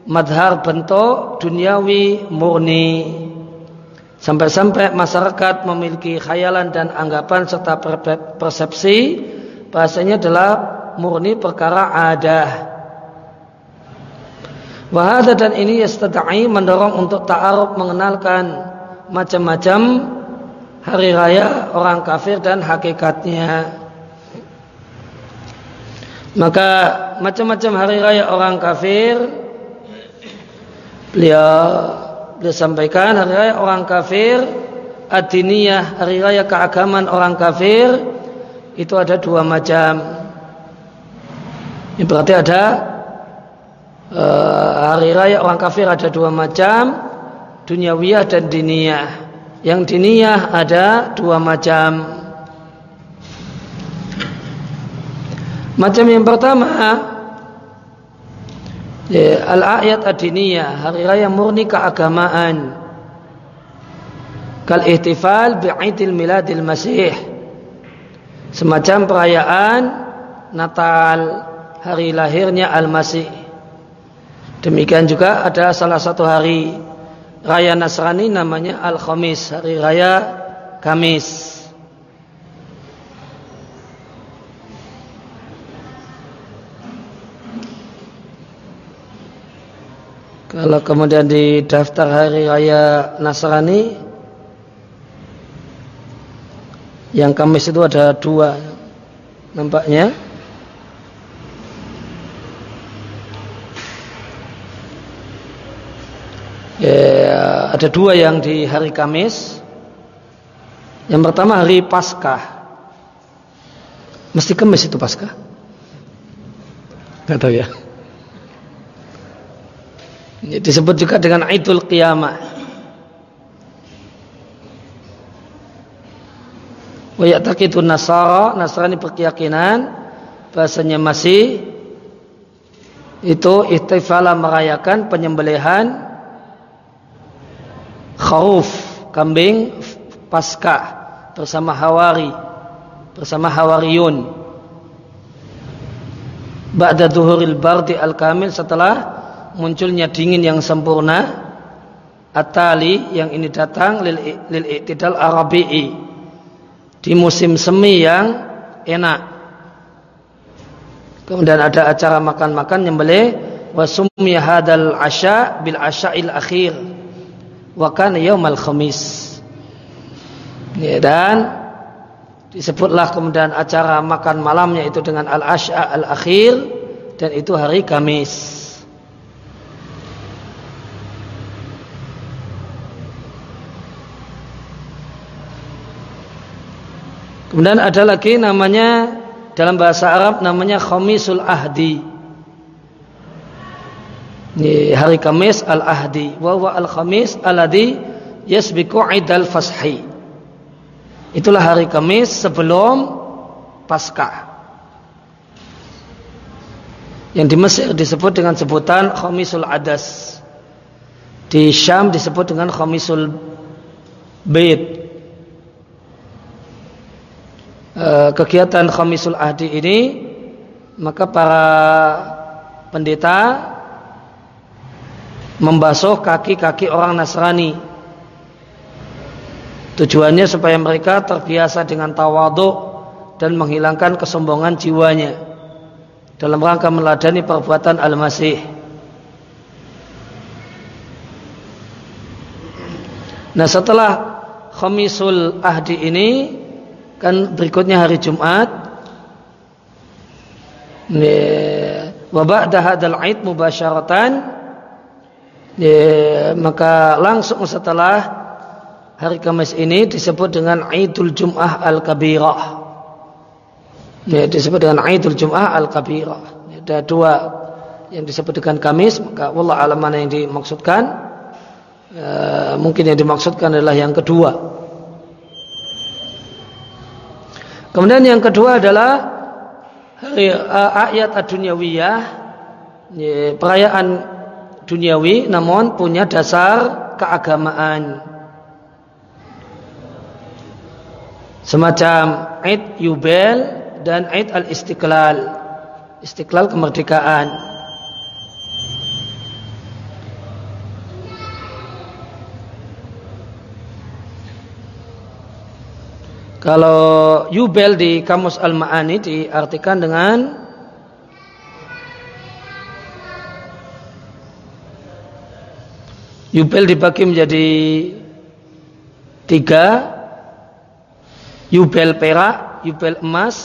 madhar bentuk duniawi murni. Sampai-sampai masyarakat memiliki khayalan dan anggapan serta persepsi bahasanya adalah murni perkara ada. Wahada dan ini yastada'i mendorong untuk ta'aruf mengenalkan macam-macam hari raya orang kafir dan hakikatnya. Maka macam-macam hari raya orang kafir beliau beliau sampaikan hari raya orang kafir adiniyah hari raya keagamaan orang kafir itu ada dua macam. Ini berarti ada uh, hari raya orang kafir ada dua macam, duniawiyah dan diniyah. Yang diniyah ada dua macam. Macam yang pertama ya, al-ayat ad-diniyah, hari raya murni keagamaan. Kal ihtifal bi'idil miladil masih semacam perayaan Natal hari lahirnya Al-Masih. Demikian juga ada salah satu hari raya Nasrani namanya Al-Khamis, hari raya Kamis. Kalau kemudian di daftar hari raya Nasrani Yang Kamis itu ada dua nampaknya. Ya, ada dua yang di hari Kamis. Yang pertama hari Paskah. Mesti Kamis itu Paskah? Tidak tahu ya. Disebut juga dengan Idul Qiyamah. Wa ya'taqidu Nasara, Nasrani berkeyakinan bahasanya masih itu ihtifala merayakan penyembelihan khauf kambing Paskah bersama Hawari bersama Hawariyun ba'da duhuril bardi al-kamil setelah munculnya dingin yang sempurna atali yang ini datang lil lil iktidal arabi'i di musim semi yang enak. Kemudian ada acara makan-makan nyembelih wa summiya hadal asya bil asya'il akhir wa kana yaumal khamis. Ya, dan disebutlah kemudian acara makan malamnya itu dengan al asya al akhir dan itu hari Kamis. Kemudian ada lagi namanya dalam bahasa Arab namanya Khamisul Ahdi. Ini hari Kamis Al-Ahdi. Wa al-Khamis alladhi yasbiqu Idul Fashi. Itulah hari Kamis sebelum Paskah. Yang di Mesir disebut dengan sebutan Khamisul Adas. Di Syam disebut dengan Khamisul bait eh, kegiatan Khamisul Ahdi ini maka para pendeta membasuh kaki-kaki orang Nasrani. Tujuannya supaya mereka terbiasa dengan tawaduk dan menghilangkan kesombongan jiwanya dalam rangka meladani perbuatan Al-Masih. Nah setelah Khamisul Ahdi ini kan berikutnya hari Jumat. Wa ba'da hadzal aid mubasyaratan maka langsung setelah hari Kamis ini disebut dengan Aidul Jum'ah Al-Kabirah. Ya, disebut dengan Aidul Jum'ah Al-Kabirah. Ada dua yang disebut dengan Kamis maka Allah alam mana yang dimaksudkan. E, mungkin yang dimaksudkan adalah yang kedua. Kemudian yang kedua adalah hari uh, ayat ad-dunyawiyah, perayaan duniawi namun punya dasar keagamaan. Semacam Eid Yubel dan Eid Al-Istiqlal. Istiqlal kemerdekaan. Kalau yubel di kamus al-ma'ani diartikan dengan yubel dibagi menjadi tiga. Yubel perak, yubel emas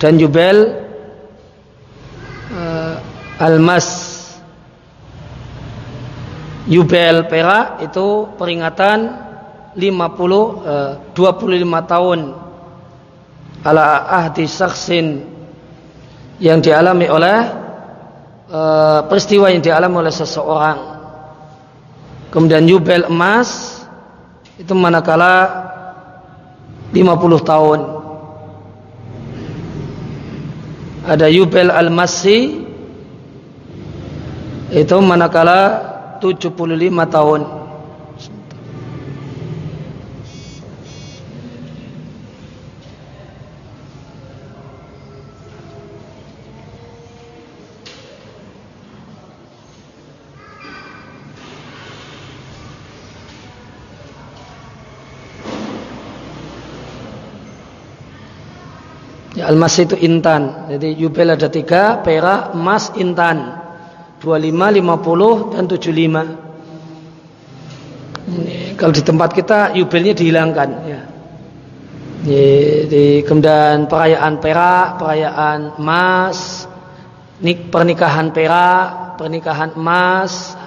dan yubel uh, almas. Yubel perak itu peringatan 50 25 eh, tahun ala ahdi saksin yang dialami oleh uh, peristiwa yang dialami oleh seseorang. Kemudian yubel emas itu manakala 50 tahun. Ada yubel al-masi itu manakala 75 tahun Ya, emas itu intan. Jadi yubel ada tiga, perak, emas, intan. 25, 50, dan 75. Ini, kalau di tempat kita yubelnya dihilangkan. Ya. Ini, di, kemudian perayaan perak, perayaan emas, nik, pernikahan perak, pernikahan emas.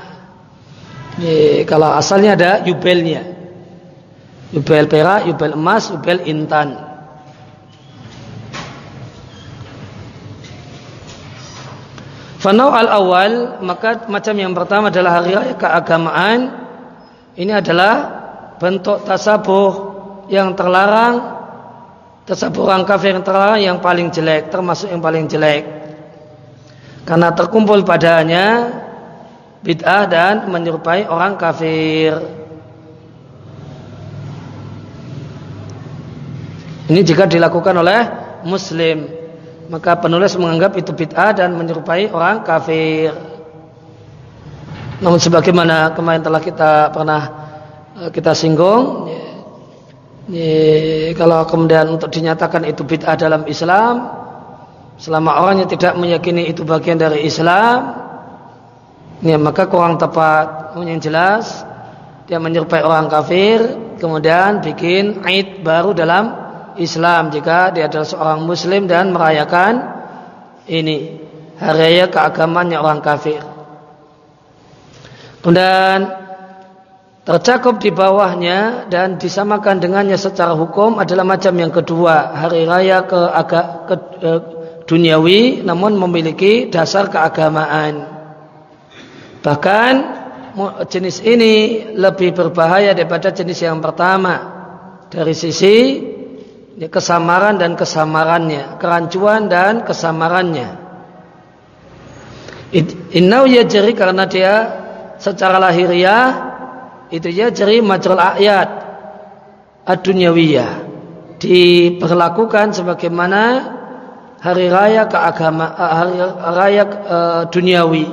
Ini, kalau asalnya ada yubelnya. Yubel perak, yubel emas, yubel intan. Fanau al awal maka macam yang pertama adalah hari raya keagamaan. Ini adalah bentuk tasabuh yang terlarang, tasabuh orang kafir yang terlarang yang paling jelek, termasuk yang paling jelek. Karena terkumpul padanya bid'ah dan menyerupai orang kafir. Ini jika dilakukan oleh muslim maka penulis menganggap itu bid'ah dan menyerupai orang kafir. Namun sebagaimana kemarin telah kita pernah eh, kita singgung, ya, ya, kalau kemudian untuk dinyatakan itu bid'ah dalam Islam, selama orangnya tidak meyakini itu bagian dari Islam, ya, maka kurang tepat. Yang jelas dia menyerupai orang kafir, kemudian bikin aid baru dalam Islam jika dia adalah seorang muslim dan merayakan ini hari raya keagamannya orang kafir. Kemudian tercakup di bawahnya dan disamakan dengannya secara hukum adalah macam yang kedua hari raya ke, aga, ke e, duniawi namun memiliki dasar keagamaan. Bahkan jenis ini lebih berbahaya daripada jenis yang pertama dari sisi ya, kesamaran dan kesamarannya, kerancuan dan kesamarannya. Innau ya jeri karena dia secara lahiriah itu ya jari majrul ayat ad-dunyawiyah diperlakukan sebagaimana hari raya keagama eh, hari raya uh, duniawi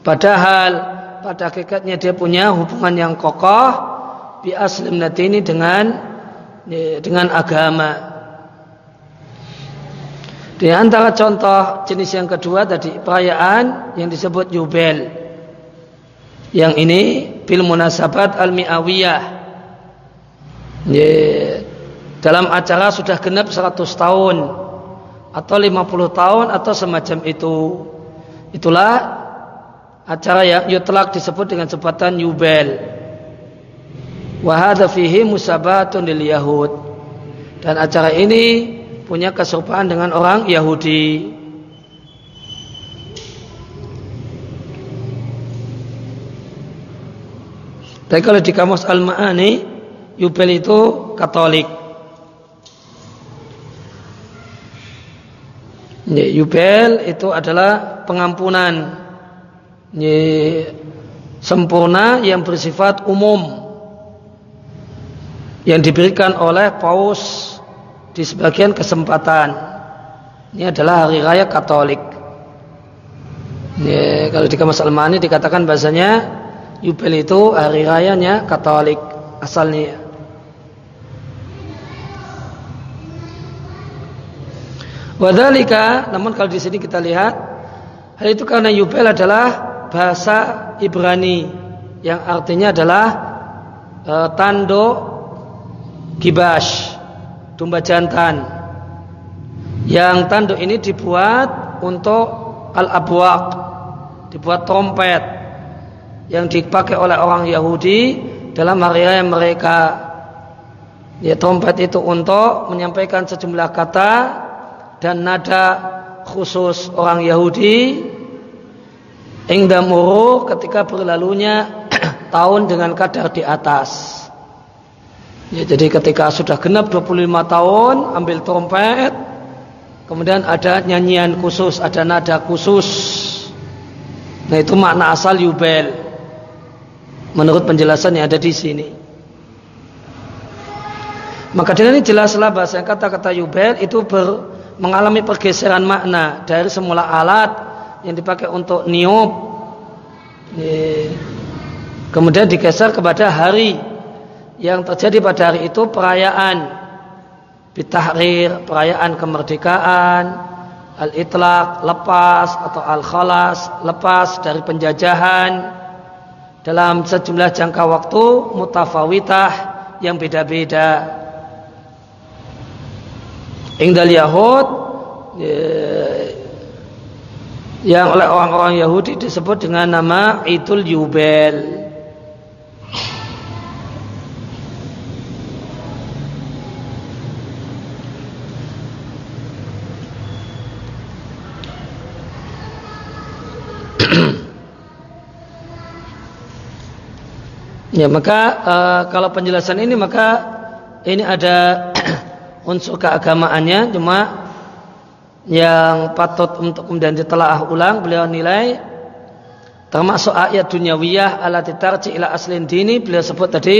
padahal pada hakikatnya dia punya hubungan yang kokoh bi aslim ini dengan dengan agama di antara contoh jenis yang kedua tadi perayaan yang disebut Yubel. Yang ini bil munasabat al-mi'awiyah. Dalam acara sudah genap 100 tahun atau 50 tahun atau semacam itu. Itulah acara yang yutlak disebut dengan sebatan Yubel. Wahada fihi musabatun lil Yahud. Dan acara ini punya keserupaan dengan orang Yahudi. Tapi kalau di kamus Al-Ma'ani, Yubel itu Katolik. Yubel itu adalah pengampunan sempurna yang bersifat umum yang diberikan oleh Paus di sebagian kesempatan ini adalah hari raya Katolik. Ini, kalau di Kamus Almani dikatakan bahasanya Yubel itu hari rayanya Katolik asalnya. Wadalika, namun kalau di sini kita lihat hal itu karena Yubel adalah bahasa Ibrani yang artinya adalah e, tanduk gibash domba jantan. Yang tanduk ini dibuat untuk al-abwaq dibuat trompet yang dipakai oleh orang Yahudi dalam hari raya mereka. Ya trompet itu untuk menyampaikan sejumlah kata dan nada khusus orang Yahudi. Ingda muru ketika berlalunya (clears throat) tahun dengan kadar di atas. Ya, jadi ketika sudah genap 25 tahun ambil trompet kemudian ada nyanyian khusus, ada nada khusus. Nah itu makna asal yubel menurut penjelasan yang ada di sini. Maka dengan ini jelaslah bahasa kata-kata yubel itu ber, mengalami pergeseran makna dari semula alat yang dipakai untuk niup, ya, kemudian digeser kepada hari yang terjadi pada hari itu perayaan bitahrir, perayaan kemerdekaan, al-itlaq, lepas atau al-khalas, lepas dari penjajahan dalam sejumlah jangka waktu mutafawitah yang beda-beda. Ingdal Yahud eh, yang oleh orang-orang Yahudi disebut dengan nama Idul Yubel. Ya maka uh, kalau penjelasan ini maka ini ada (clears throat) unsur keagamaannya. Cuma yang patut untuk kemudian ditelaah ulang beliau nilai termasuk ayat dunyawiyah ala titarci ila aslin dini beliau sebut tadi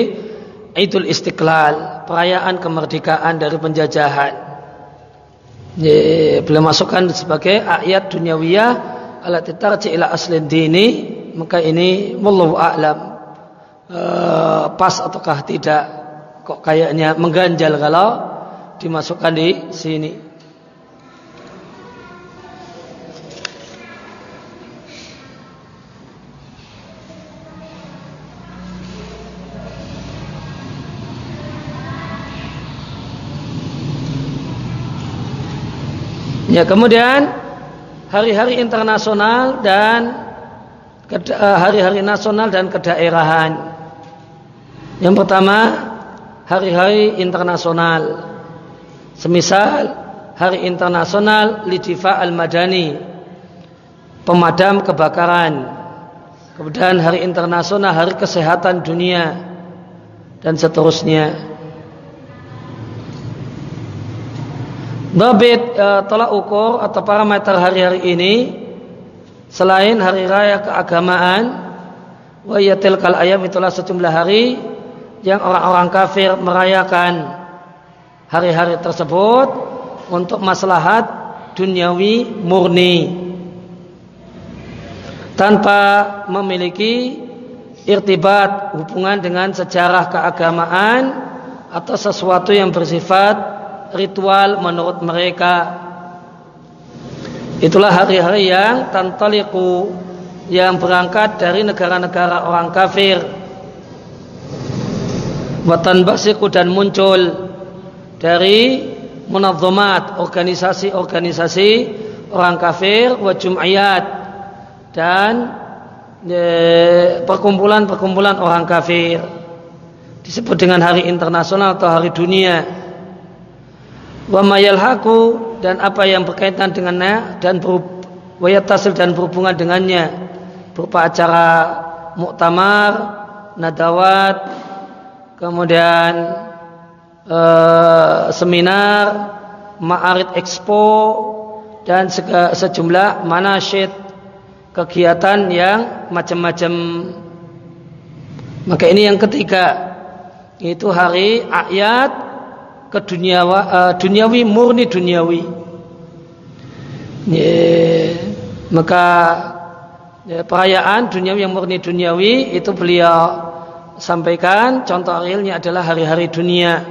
Idul Istiqlal perayaan kemerdekaan dari penjajahan. Ya, beliau masukkan sebagai ayat dunyawiyah ala titarci ila aslin dini maka ini wallahu a'lam uh, pas ataukah tidak kok kayaknya mengganjal kalau dimasukkan di sini Ya kemudian hari-hari internasional dan eh, hari-hari nasional dan kedaerahan. Yang pertama, hari-hari internasional. Semisal hari internasional Lidifa Al-Madani, pemadam kebakaran. Kemudian hari internasional hari kesehatan dunia dan seterusnya. Babit e, tolak ukur atau parameter hari-hari ini selain hari raya keagamaan wa kal ayam itulah sejumlah hari yang orang-orang kafir merayakan hari-hari tersebut untuk maslahat duniawi murni. Tanpa memiliki irtibat hubungan dengan sejarah keagamaan atau sesuatu yang bersifat ritual menurut mereka. Itulah hari-hari yang tantaliku yang berangkat dari negara-negara orang kafir watan basiku dan muncul dari munazzamat organisasi-organisasi orang kafir wa jum'iyat dan e, perkumpulan-perkumpulan orang kafir. Disebut dengan hari internasional atau hari dunia. Wa mayalhaku dan apa yang berkaitan dengannya dan wayatasil dan berhubungan dengannya. Berupa acara muktamar, nadawat, kemudian e, seminar, ma'arid expo dan sejumlah manasyid kegiatan yang macam-macam. Maka ini yang ketiga itu hari ayat dunia eh, duniawi murni duniawi. Yeah. Maka ya, perayaan duniawi yang murni duniawi itu beliau sampaikan contoh realnya adalah hari-hari dunia.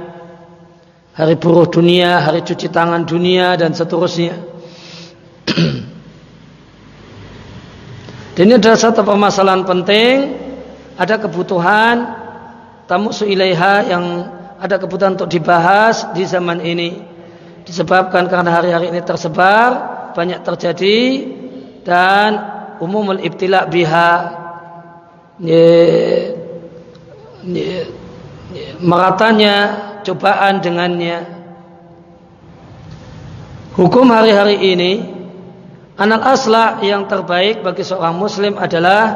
Hari buruh dunia, hari cuci tangan dunia dan seterusnya. (clears throat) Dan ini adalah satu permasalahan penting. Ada kebutuhan tamu suilaiha yang ada kebutuhan untuk dibahas di zaman ini. Disebabkan karena hari-hari ini tersebar, banyak terjadi dan umumul ibtila biha. Meratanya cobaan dengannya. Hukum hari-hari ini Anal asla yang terbaik bagi seorang muslim adalah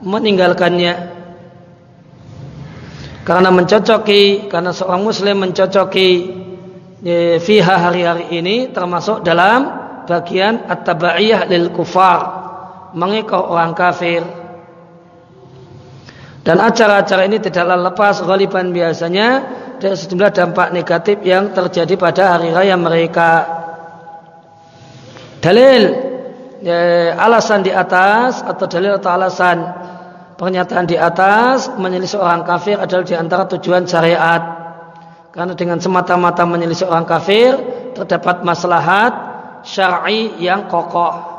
meninggalkannya. Karena mencocoki, karena seorang muslim mencocoki e, fiha hari-hari ini termasuk dalam bagian at-tabaiyah lil kufar, mengikut orang kafir. Dan acara-acara ini tidaklah lepas ghaliban biasanya dari sejumlah dampak negatif yang terjadi pada hari raya mereka. Dalil ya, alasan di atas atau dalil atau alasan pernyataan di atas menyelisih orang kafir adalah di antara tujuan syariat. Karena dengan semata-mata menyelisih orang kafir terdapat maslahat syar'i yang kokoh.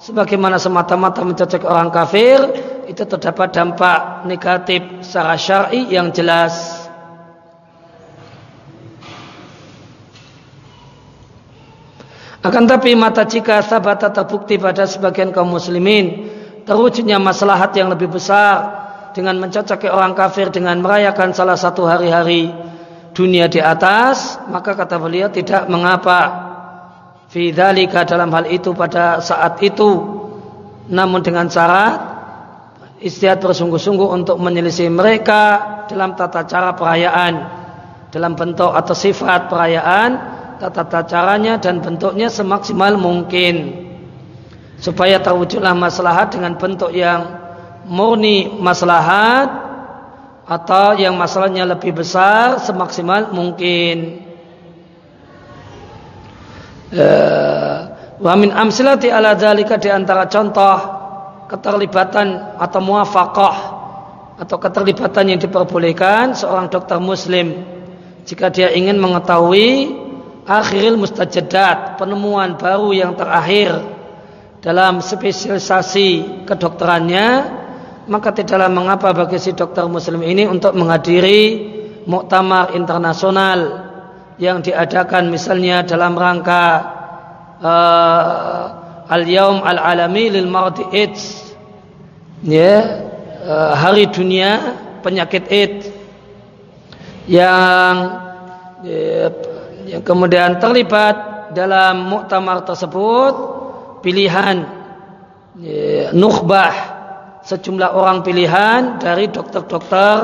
Sebagaimana semata-mata mencocok orang kafir itu terdapat dampak negatif secara syar'i yang jelas. Akan tapi mata jika sabata terbukti pada sebagian kaum muslimin terwujudnya maslahat yang lebih besar dengan mencocoki orang kafir dengan merayakan salah satu hari-hari dunia di atas, maka kata beliau tidak mengapa fi dalam hal itu pada saat itu namun dengan syarat istihad bersungguh-sungguh untuk menyelisih mereka dalam tata cara perayaan dalam bentuk atau sifat perayaan tata caranya dan bentuknya semaksimal mungkin supaya terwujudlah maslahat dengan bentuk yang murni maslahat atau yang masalahnya lebih besar semaksimal mungkin. Eh, wa min amsilati ala di contoh keterlibatan atau muafaqah atau keterlibatan yang diperbolehkan seorang dokter muslim jika dia ingin mengetahui akhiril mustajadat penemuan baru yang terakhir dalam spesialisasi kedokterannya maka tidaklah mengapa bagi si dokter muslim ini untuk menghadiri muktamar internasional yang diadakan misalnya dalam rangka uh, al-yaum al-alami lil mardi AIDS. Ya uh, hari dunia penyakit AIDS. Yang ya, yang kemudian terlibat dalam muktamar tersebut pilihan ya, nukhbah. Sejumlah orang pilihan dari dokter-dokter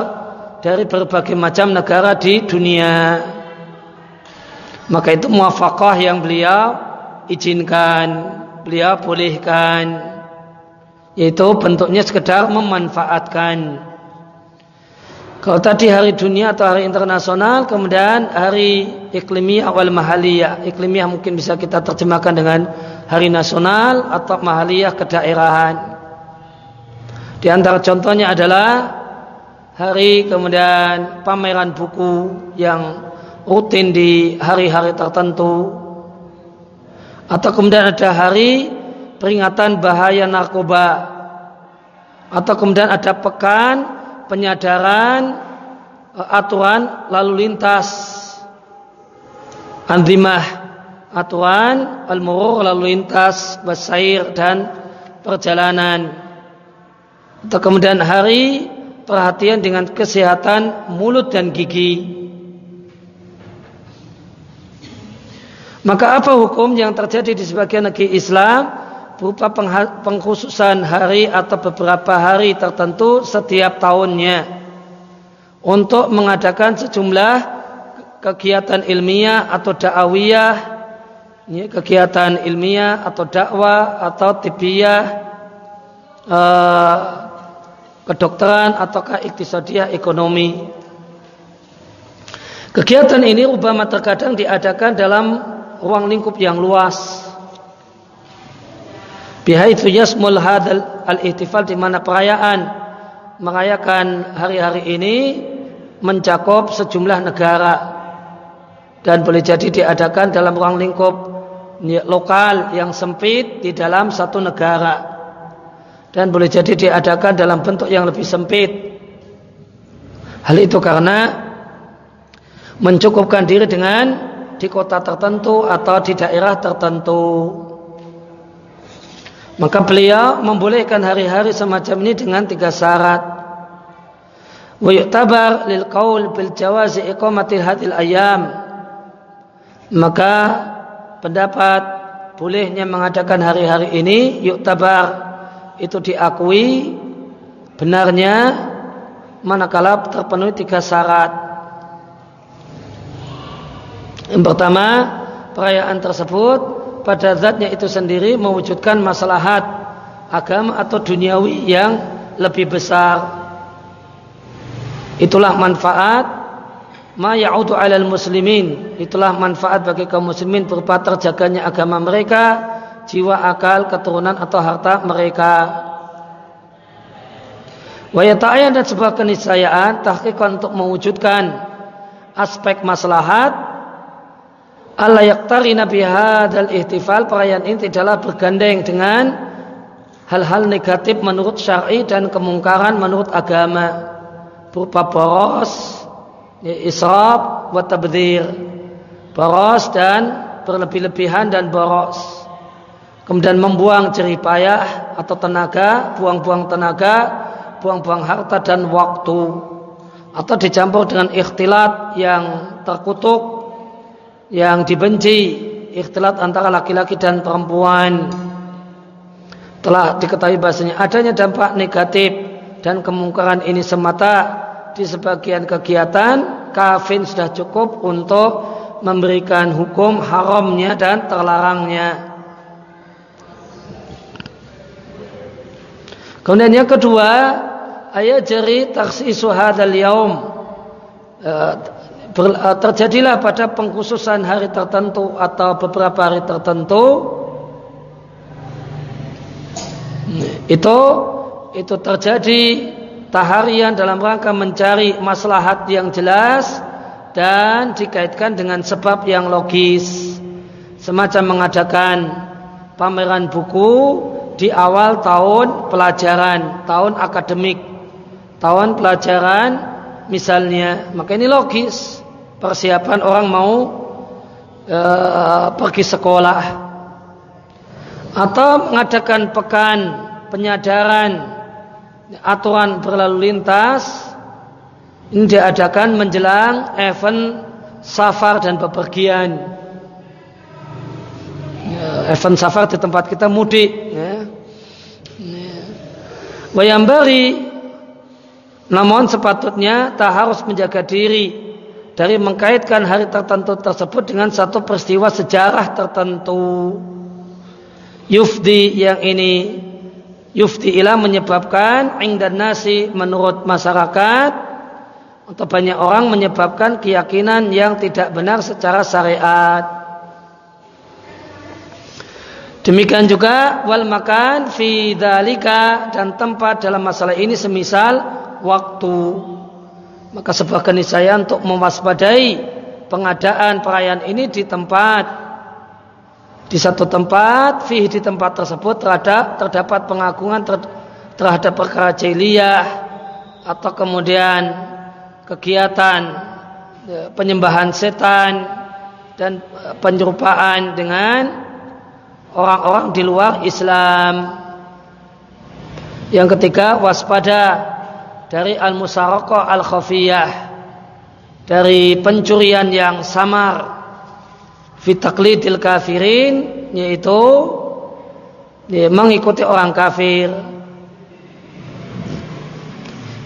dari berbagai macam negara di dunia. Maka itu muafakah yang beliau izinkan beliau bolehkan. Yaitu bentuknya sekedar memanfaatkan. Kalau tadi hari dunia atau hari internasional kemudian hari iklimiah awal mahaliyah. Iklimiah mungkin bisa kita terjemahkan dengan hari nasional atau mahaliyah kedaerahan. Di antara contohnya adalah hari kemudian pameran buku yang rutin di hari-hari tertentu atau kemudian ada hari peringatan bahaya narkoba. Atau kemudian ada pekan penyadaran e, aturan lalu lintas. Andimah aturan al-murur lalu lintas basair dan perjalanan. Atau kemudian hari perhatian dengan kesehatan mulut dan gigi Maka apa hukum yang terjadi di sebagian negeri Islam berupa pengkhususan hari atau beberapa hari tertentu setiap tahunnya untuk mengadakan sejumlah kegiatan ilmiah atau dakwiyah, kegiatan ilmiah atau dakwah atau tibiyah, eh, kedokteran ataukah iktisadiah ekonomi. Kegiatan ini Obama terkadang diadakan dalam ruang lingkup yang luas. Bihaitsu yasmul hadzal al-ihtifal di mana perayaan merayakan hari-hari ini mencakup sejumlah negara dan boleh jadi diadakan dalam ruang lingkup lokal yang sempit di dalam satu negara dan boleh jadi diadakan dalam bentuk yang lebih sempit. Hal itu karena mencukupkan diri dengan di kota tertentu atau di daerah tertentu. Maka beliau membolehkan hari-hari semacam ini dengan tiga syarat. Wa yu'tabar lil qaul bil jawazi iqamatil hadil ayam. Maka pendapat bolehnya mengadakan hari-hari ini yu'tabar itu diakui benarnya manakala terpenuhi tiga syarat. Yang pertama, perayaan tersebut pada zatnya itu sendiri mewujudkan maslahat agama atau duniawi yang lebih besar. Itulah manfaat ma ya'udu 'alal muslimin. Itulah manfaat bagi kaum muslimin berupa terjaganya agama mereka, jiwa akal, keturunan atau harta mereka. Wa dan sebuah keniscayaan tahqiq untuk mewujudkan aspek maslahat Allah yaktari nabi hadal ihtifal perayaan ini tidaklah bergandeng dengan hal-hal negatif menurut syar'i dan kemungkaran menurut agama berupa boros, ya, israf, wa tabdir. Boros dan berlebih-lebihan dan boros. Kemudian membuang jerih payah atau tenaga, buang-buang tenaga, buang-buang harta dan waktu. Atau dicampur dengan ikhtilat yang terkutuk yang dibenci ikhtilat antara laki-laki dan perempuan telah diketahui bahasanya adanya dampak negatif dan kemungkaran ini semata di sebagian kegiatan kafin sudah cukup untuk memberikan hukum haramnya dan terlarangnya. Kemudian yang kedua, ayat jari taksisu hadzal yaum eh, Eh, terjadilah pada pengkhususan hari tertentu atau beberapa hari tertentu. Itu itu terjadi taharian dalam rangka mencari maslahat yang jelas dan dikaitkan dengan sebab yang logis. Semacam mengadakan pameran buku di awal tahun pelajaran tahun akademik tahun pelajaran misalnya. Maka ini logis persiapan orang mau e, pergi sekolah atau mengadakan pekan penyadaran aturan berlalu lintas ini diadakan menjelang event safar dan bepergian ya, event safar di tempat kita mudik ya. ya. Namun sepatutnya tak harus menjaga diri dari mengkaitkan hari tertentu tersebut dengan satu peristiwa sejarah tertentu. Yufdi yang ini yufti ila menyebabkan dan nasi menurut masyarakat atau banyak orang menyebabkan keyakinan yang tidak benar secara syariat. Demikian juga wal makan fi dalika dan tempat dalam masalah ini semisal waktu. Maka sebuah keniscayaan untuk mewaspadai pengadaan perayaan ini di tempat di satu tempat fi di tempat tersebut terhadap terdapat pengagungan ter, terhadap perkara jahiliyah atau kemudian kegiatan ya, penyembahan setan dan e, penyerupaan dengan orang-orang di luar Islam. Yang ketiga waspada dari al-musaraqah al-khafiyah. Dari pencurian yang samar. Fitaklidil kafirin yaitu ya, mengikuti orang kafir.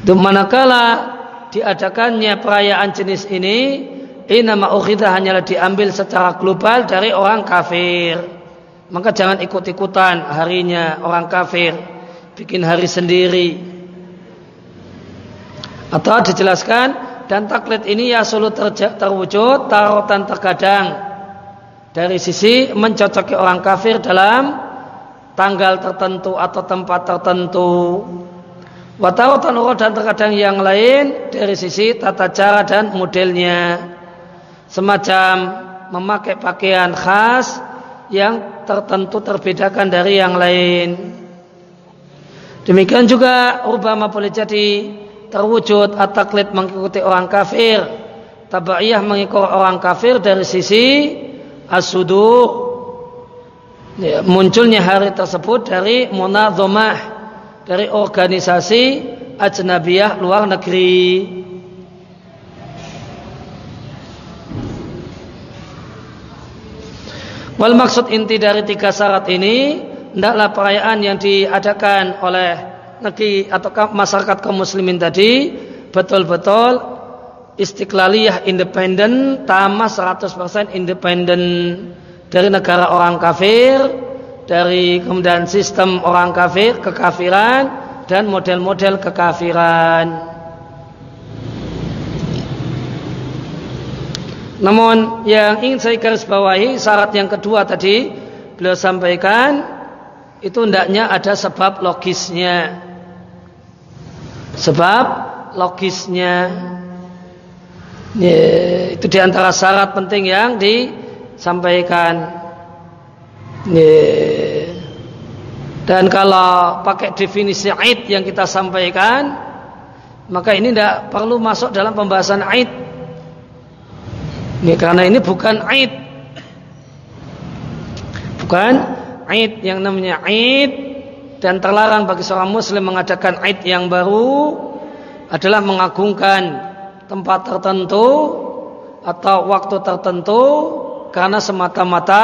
Dan manakala diadakannya perayaan jenis ini ini nama hanyalah diambil secara global dari orang kafir. Maka jangan ikut-ikutan harinya orang kafir. Bikin hari sendiri atau dijelaskan dan taklid ini ya selalu terwujud tarotan terkadang. Dari sisi mencocoki orang kafir dalam tanggal tertentu atau tempat tertentu. Watarotan dan terkadang yang lain dari sisi tata cara dan modelnya. Semacam memakai pakaian khas yang tertentu terbedakan dari yang lain. Demikian juga Obama boleh jadi terwujud ataklid mengikuti orang kafir, tabaiyah mengikuti orang kafir dari sisi asudu ya, munculnya hari tersebut dari munadzamah dari organisasi ajnabiyah luar negeri. Wal maksud inti dari tiga syarat ini hendaklah perayaan yang diadakan oleh negeri atau masyarakat kaum muslimin tadi betul-betul istiqlaliyah independen tamah 100% independen dari negara orang kafir dari kemudian sistem orang kafir kekafiran dan model-model kekafiran Namun yang ingin saya garis bawahi syarat yang kedua tadi beliau sampaikan itu hendaknya ada sebab logisnya. Sebab logisnya ya, itu di antara syarat penting yang disampaikan. Ya. Dan kalau pakai definisi aid yang kita sampaikan, maka ini tidak perlu masuk dalam pembahasan aid ini karena ini bukan Aid. Bukan Aid yang namanya Aid dan terlarang bagi seorang muslim mengadakan Aid yang baru adalah mengagungkan tempat tertentu atau waktu tertentu karena semata-mata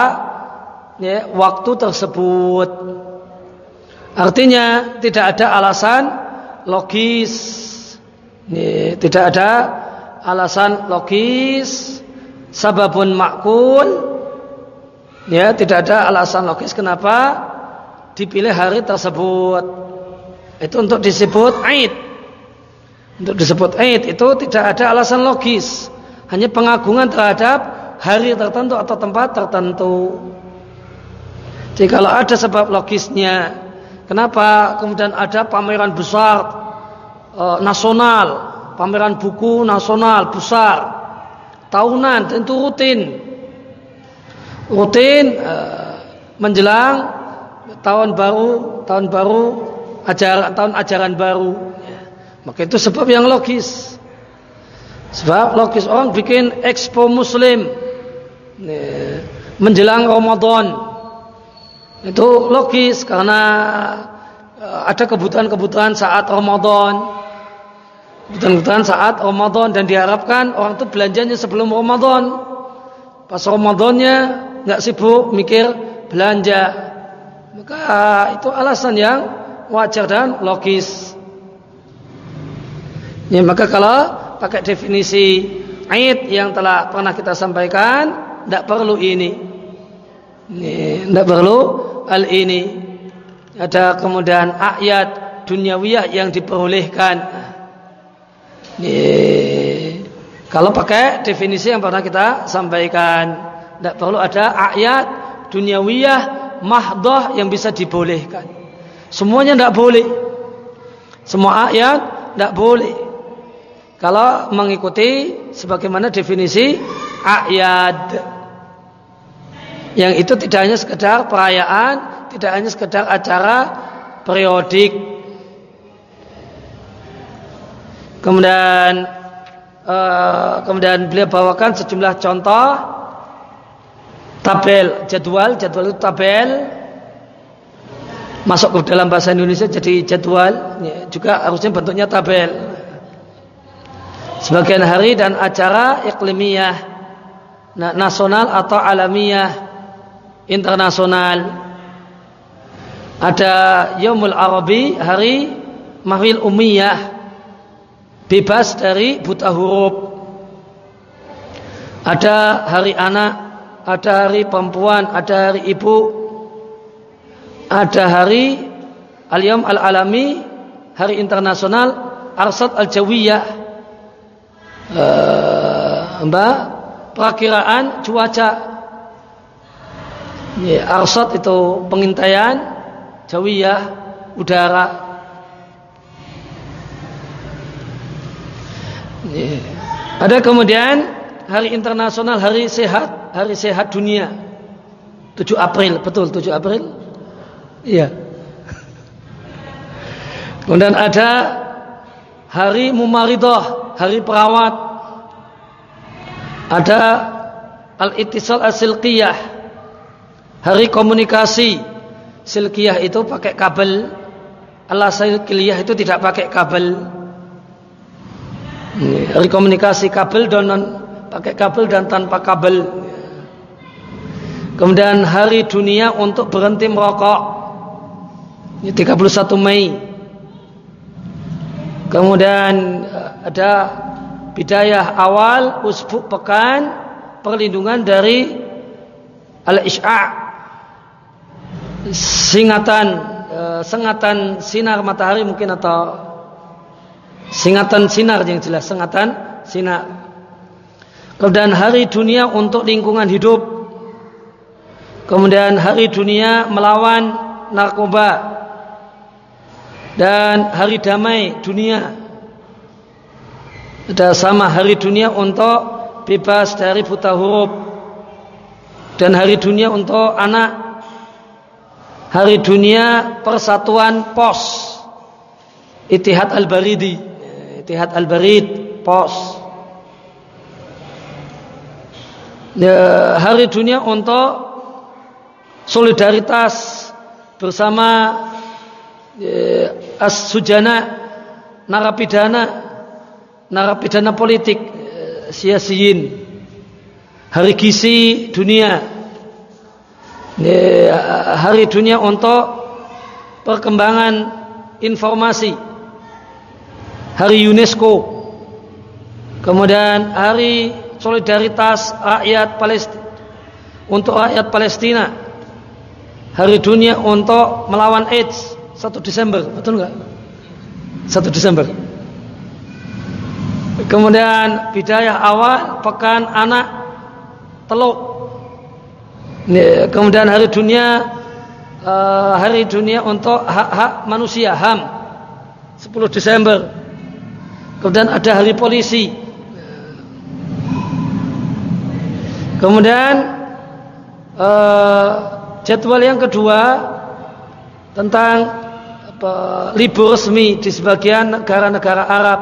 ya, waktu tersebut. Artinya tidak ada alasan logis, ya, tidak ada alasan logis. Sababun makul. Ya tidak ada alasan logis. Kenapa dipilih hari tersebut. Itu untuk disebut Aid untuk disebut Aid itu tidak ada alasan logis. Hanya pengagungan terhadap hari tertentu atau tempat tertentu. Jadi kalau ada sebab logisnya kenapa kemudian ada pameran besar e, nasional pameran buku nasional besar tahunan tentu rutin. Rutin uh, menjelang tahun baru tahun baru ajar tahun ajaran baru ya. maka itu sebab yang logis sebab logis orang bikin expo muslim menjelang Ramadan itu logis karena uh, ada kebutuhan-kebutuhan saat Ramadan kebutuhan saat Ramadan dan diharapkan orang itu belanjanya sebelum Ramadan. Pas Ramadannya nggak sibuk mikir belanja. Maka itu alasan yang wajar dan logis. Ya, maka kalau pakai definisi Aid yang telah pernah kita sampaikan, tidak perlu ini. Tidak perlu hal ini. Ada kemudian ayat duniawiyah yang diperbolehkan. Nih, kalau pakai definisi yang pernah kita sampaikan, tidak perlu ada ayat duniawiyah mahdoh yang bisa dibolehkan. Semuanya tidak boleh. Semua ayat tidak boleh. Kalau mengikuti sebagaimana definisi ayat yang itu tidak hanya sekedar perayaan, tidak hanya sekedar acara periodik. Kemudian uh, kemudian beliau bawakan sejumlah contoh tabel jadwal, jadwal itu tabel. Masuk ke dalam bahasa Indonesia jadi jadwal. Juga harusnya bentuknya tabel. Sebagian hari dan acara iklimiyah nasional atau alamiah internasional. Ada Yaumul Arabi hari Mahwil Ummiyah bebas dari buta huruf. Ada hari anak ada hari perempuan ada hari ibu ada hari Al-Yawm Al-Alami hari internasional Arsad Al-Jawiyah uh, mbak perakiraan cuaca Ya, arsat itu pengintaian jawiyah udara. Ya. Ada kemudian hari internasional hari sehat, hari sehat dunia. 7 April, betul 7 April? Iya. Kemudian ada hari mumaridah, hari perawat. Ada al-ittisal as-silqiyah, Hari komunikasi silkiyah itu pakai kabel. Allah silkiyah itu tidak pakai kabel. Hari komunikasi kabel dan pakai kabel dan tanpa kabel. Kemudian hari dunia untuk berhenti merokok. Ini 31 Mei. Kemudian eh, ada bidayah awal usbuk pekan perlindungan dari al-isya' singatan e, sengatan sinar matahari mungkin atau singatan sinar yang jelas sengatan sinar kemudian hari dunia untuk lingkungan hidup kemudian hari dunia melawan narkoba. Dan hari damai dunia. Ada sama hari dunia untuk bebas dari buta huruf. Dan hari dunia untuk anak. Hari Dunia Persatuan Pos. Itihad Al-Baridi. Itihad Al-Barid Pos. Ya, Hari Dunia untuk Solidaritas Bersama ya, As-Sujana Narapidana Narapidana politik ya, Siasiyin Hari Gizi Dunia hari dunia untuk perkembangan informasi. Hari UNESCO kemudian hari solidaritas rakyat Palestina untuk rakyat Palestina hari dunia untuk melawan AIDS 1 Desember betul nggak 1 Desember kemudian bidayah awal pekan anak teluk Kemudian hari dunia uh, hari dunia untuk hak-hak manusia HAM 10 Desember. Kemudian ada hari polisi. Kemudian uh, jadwal yang kedua tentang apa, libur resmi di sebagian negara-negara Arab.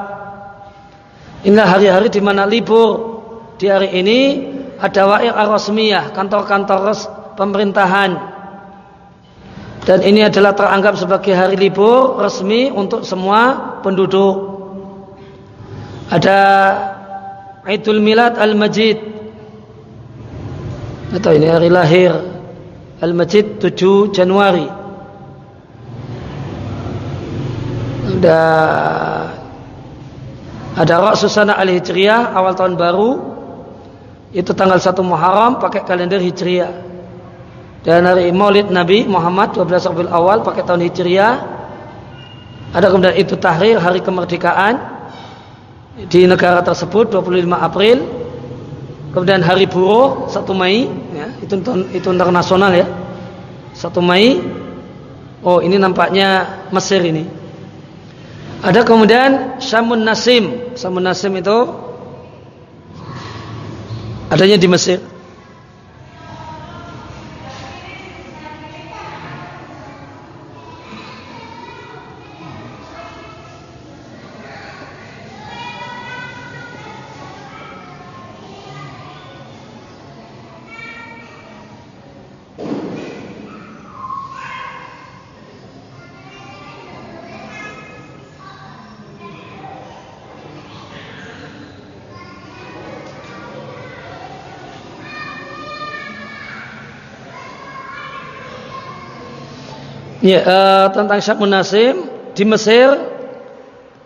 Inilah hari-hari di mana libur di hari ini ada wa'ir ar-rasmiyah, kantor-kantor pemerintahan. Dan ini adalah teranggap sebagai hari libur resmi untuk semua penduduk. Ada Idul Milad Al-Majid. Atau ini hari lahir Al-Majid 7 Januari. Ada ada Rasulullah Al-Hijriyah awal tahun baru itu tanggal 1 Muharram pakai kalender Hijriah. dan hari Maulid Nabi Muhammad 12 Rabiul Awal pakai tahun Hijriah ada kemudian itu tahrir hari kemerdekaan di negara tersebut 25 April kemudian hari buruh 1 Mei itu itu internasional ya. 1 Mei. Oh ini nampaknya Mesir ini. Ada kemudian Syamun Nasim. Syamun Nasim itu adanya di Mesir Ya, uh, tentang Syak Nasim di Mesir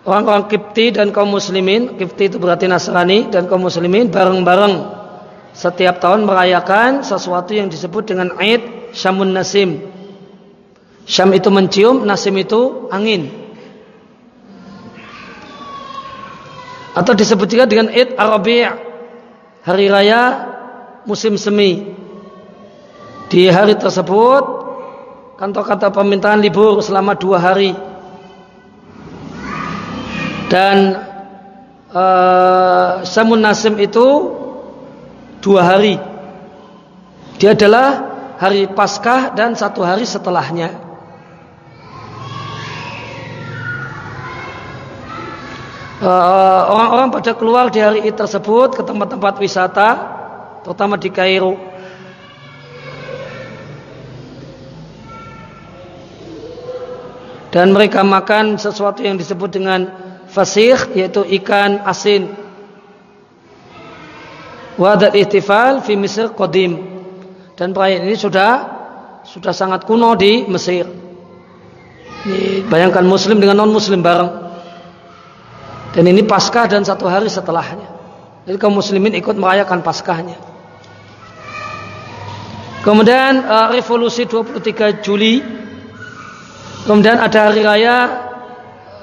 orang-orang Kipti dan kaum muslimin, Kipti itu berarti Nasrani dan kaum muslimin bareng-bareng setiap tahun merayakan sesuatu yang disebut dengan Aid Syamun Nasim. Syam itu mencium, Nasim itu angin. Atau disebut juga dengan Aid Arabi' hari raya musim semi. Di hari tersebut kantor-kantor pemerintahan libur selama dua hari. Dan uh, Samun Nasim itu dua hari. Dia adalah hari Paskah dan satu hari setelahnya. Eh, orang-orang uh, pada keluar di hari tersebut ke tempat-tempat wisata terutama di Kairo dan mereka makan sesuatu yang disebut dengan fasih yaitu ikan asin. Wadat ihtifal fi Mesir qadim. Dan perayaan ini sudah sudah sangat kuno di Mesir. Ini bayangkan muslim dengan non muslim bareng. Dan ini paskah dan satu hari setelahnya. Jadi kaum muslimin ikut merayakan paskahnya. Kemudian uh, revolusi 23 Juli Kemudian ada hari raya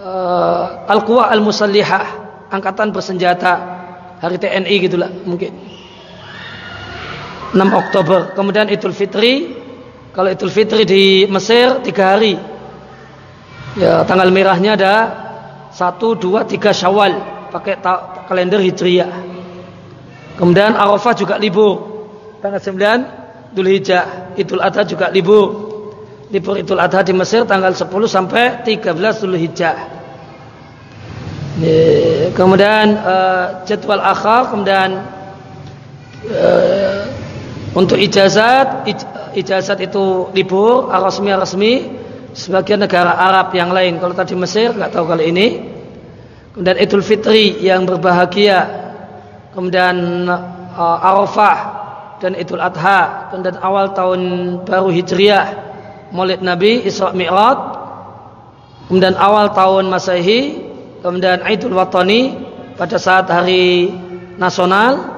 uh, Al-Quwa Al-Musallihah, angkatan bersenjata, hari TNI gitulah mungkin. 6 Oktober. Kemudian Idul Fitri, kalau Idul Fitri di Mesir tiga hari. Ya, tanggal merahnya ada 1, 2, 3 Syawal pakai kalender Hijriyah. Kemudian Arafah juga libur. Tanggal 9 Dhul Hijjah, Idul Adha juga libur libur Idul Adha di Mesir tanggal 10 sampai 13 Zulhijjah. Kemudian uh, jadwal akhir kemudian uh, untuk ijazat ij, ijazat itu libur resmi resmi sebagian negara Arab yang lain. Kalau tadi Mesir nggak tahu kali ini. Kemudian Idul Fitri yang berbahagia. Kemudian uh, Arafah dan Idul Adha. Kemudian awal tahun baru Hijriah Maulid Nabi Isra Mi'raj kemudian awal tahun Masehi kemudian Idul Watani pada saat hari nasional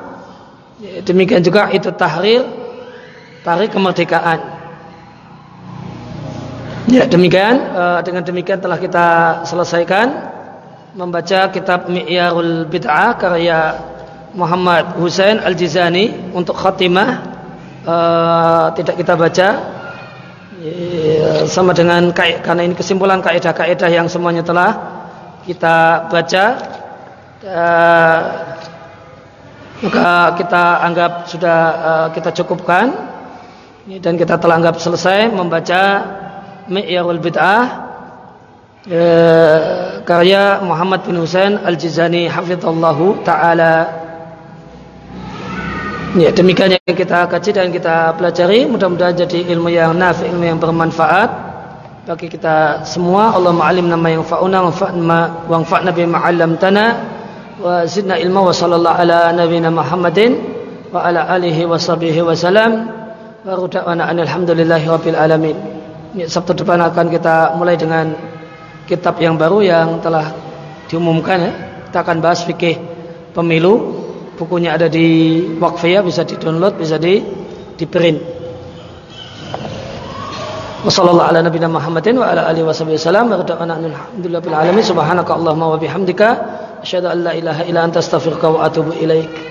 demikian juga itu tahrir tahrir kemerdekaan. Ya demikian eh, dengan demikian telah kita selesaikan membaca kitab Mi'yarul Bid'ah karya Muhammad Husain Al-Jizani untuk khatimah. Uh, tidak kita baca Iya, sama dengan karena ini kesimpulan kaidah-kaidah yang semuanya telah kita baca. Maka kita anggap sudah uh, kita cukupkan. Dan kita telah anggap selesai membaca Mi'yarul Bid'ah uh, karya Muhammad bin Husain Al-Jizani hafizallahu taala Ya, demikian yang kita kaji dan kita pelajari. Mudah-mudahan jadi ilmu yang nafi, ilmu yang bermanfaat bagi kita semua. Allah ma'alim nama yang fa'una wa anfa'na bima 'allamtana wa zidna ilma wa sallallahu ala nabiyyina Muhammadin wa ala alihi wa sahbihi wa salam. Wa ruda'wana alhamdulillahi rabbil alamin. Ya, Sabtu depan akan kita mulai dengan kitab yang baru yang telah diumumkan ya. Kita akan bahas fikih pemilu bukunya ada di Wakfiyah bisa di download bisa di di print Wassallallahu ala nabiyina Muhammadin wa ala alihi wasallam. Wa rada'ana alhamdulillah bil alamin. Subhanaka allahumma wa bihamdika asyhadu an la ilaha illa anta astaghfiruka wa atubu ilaik.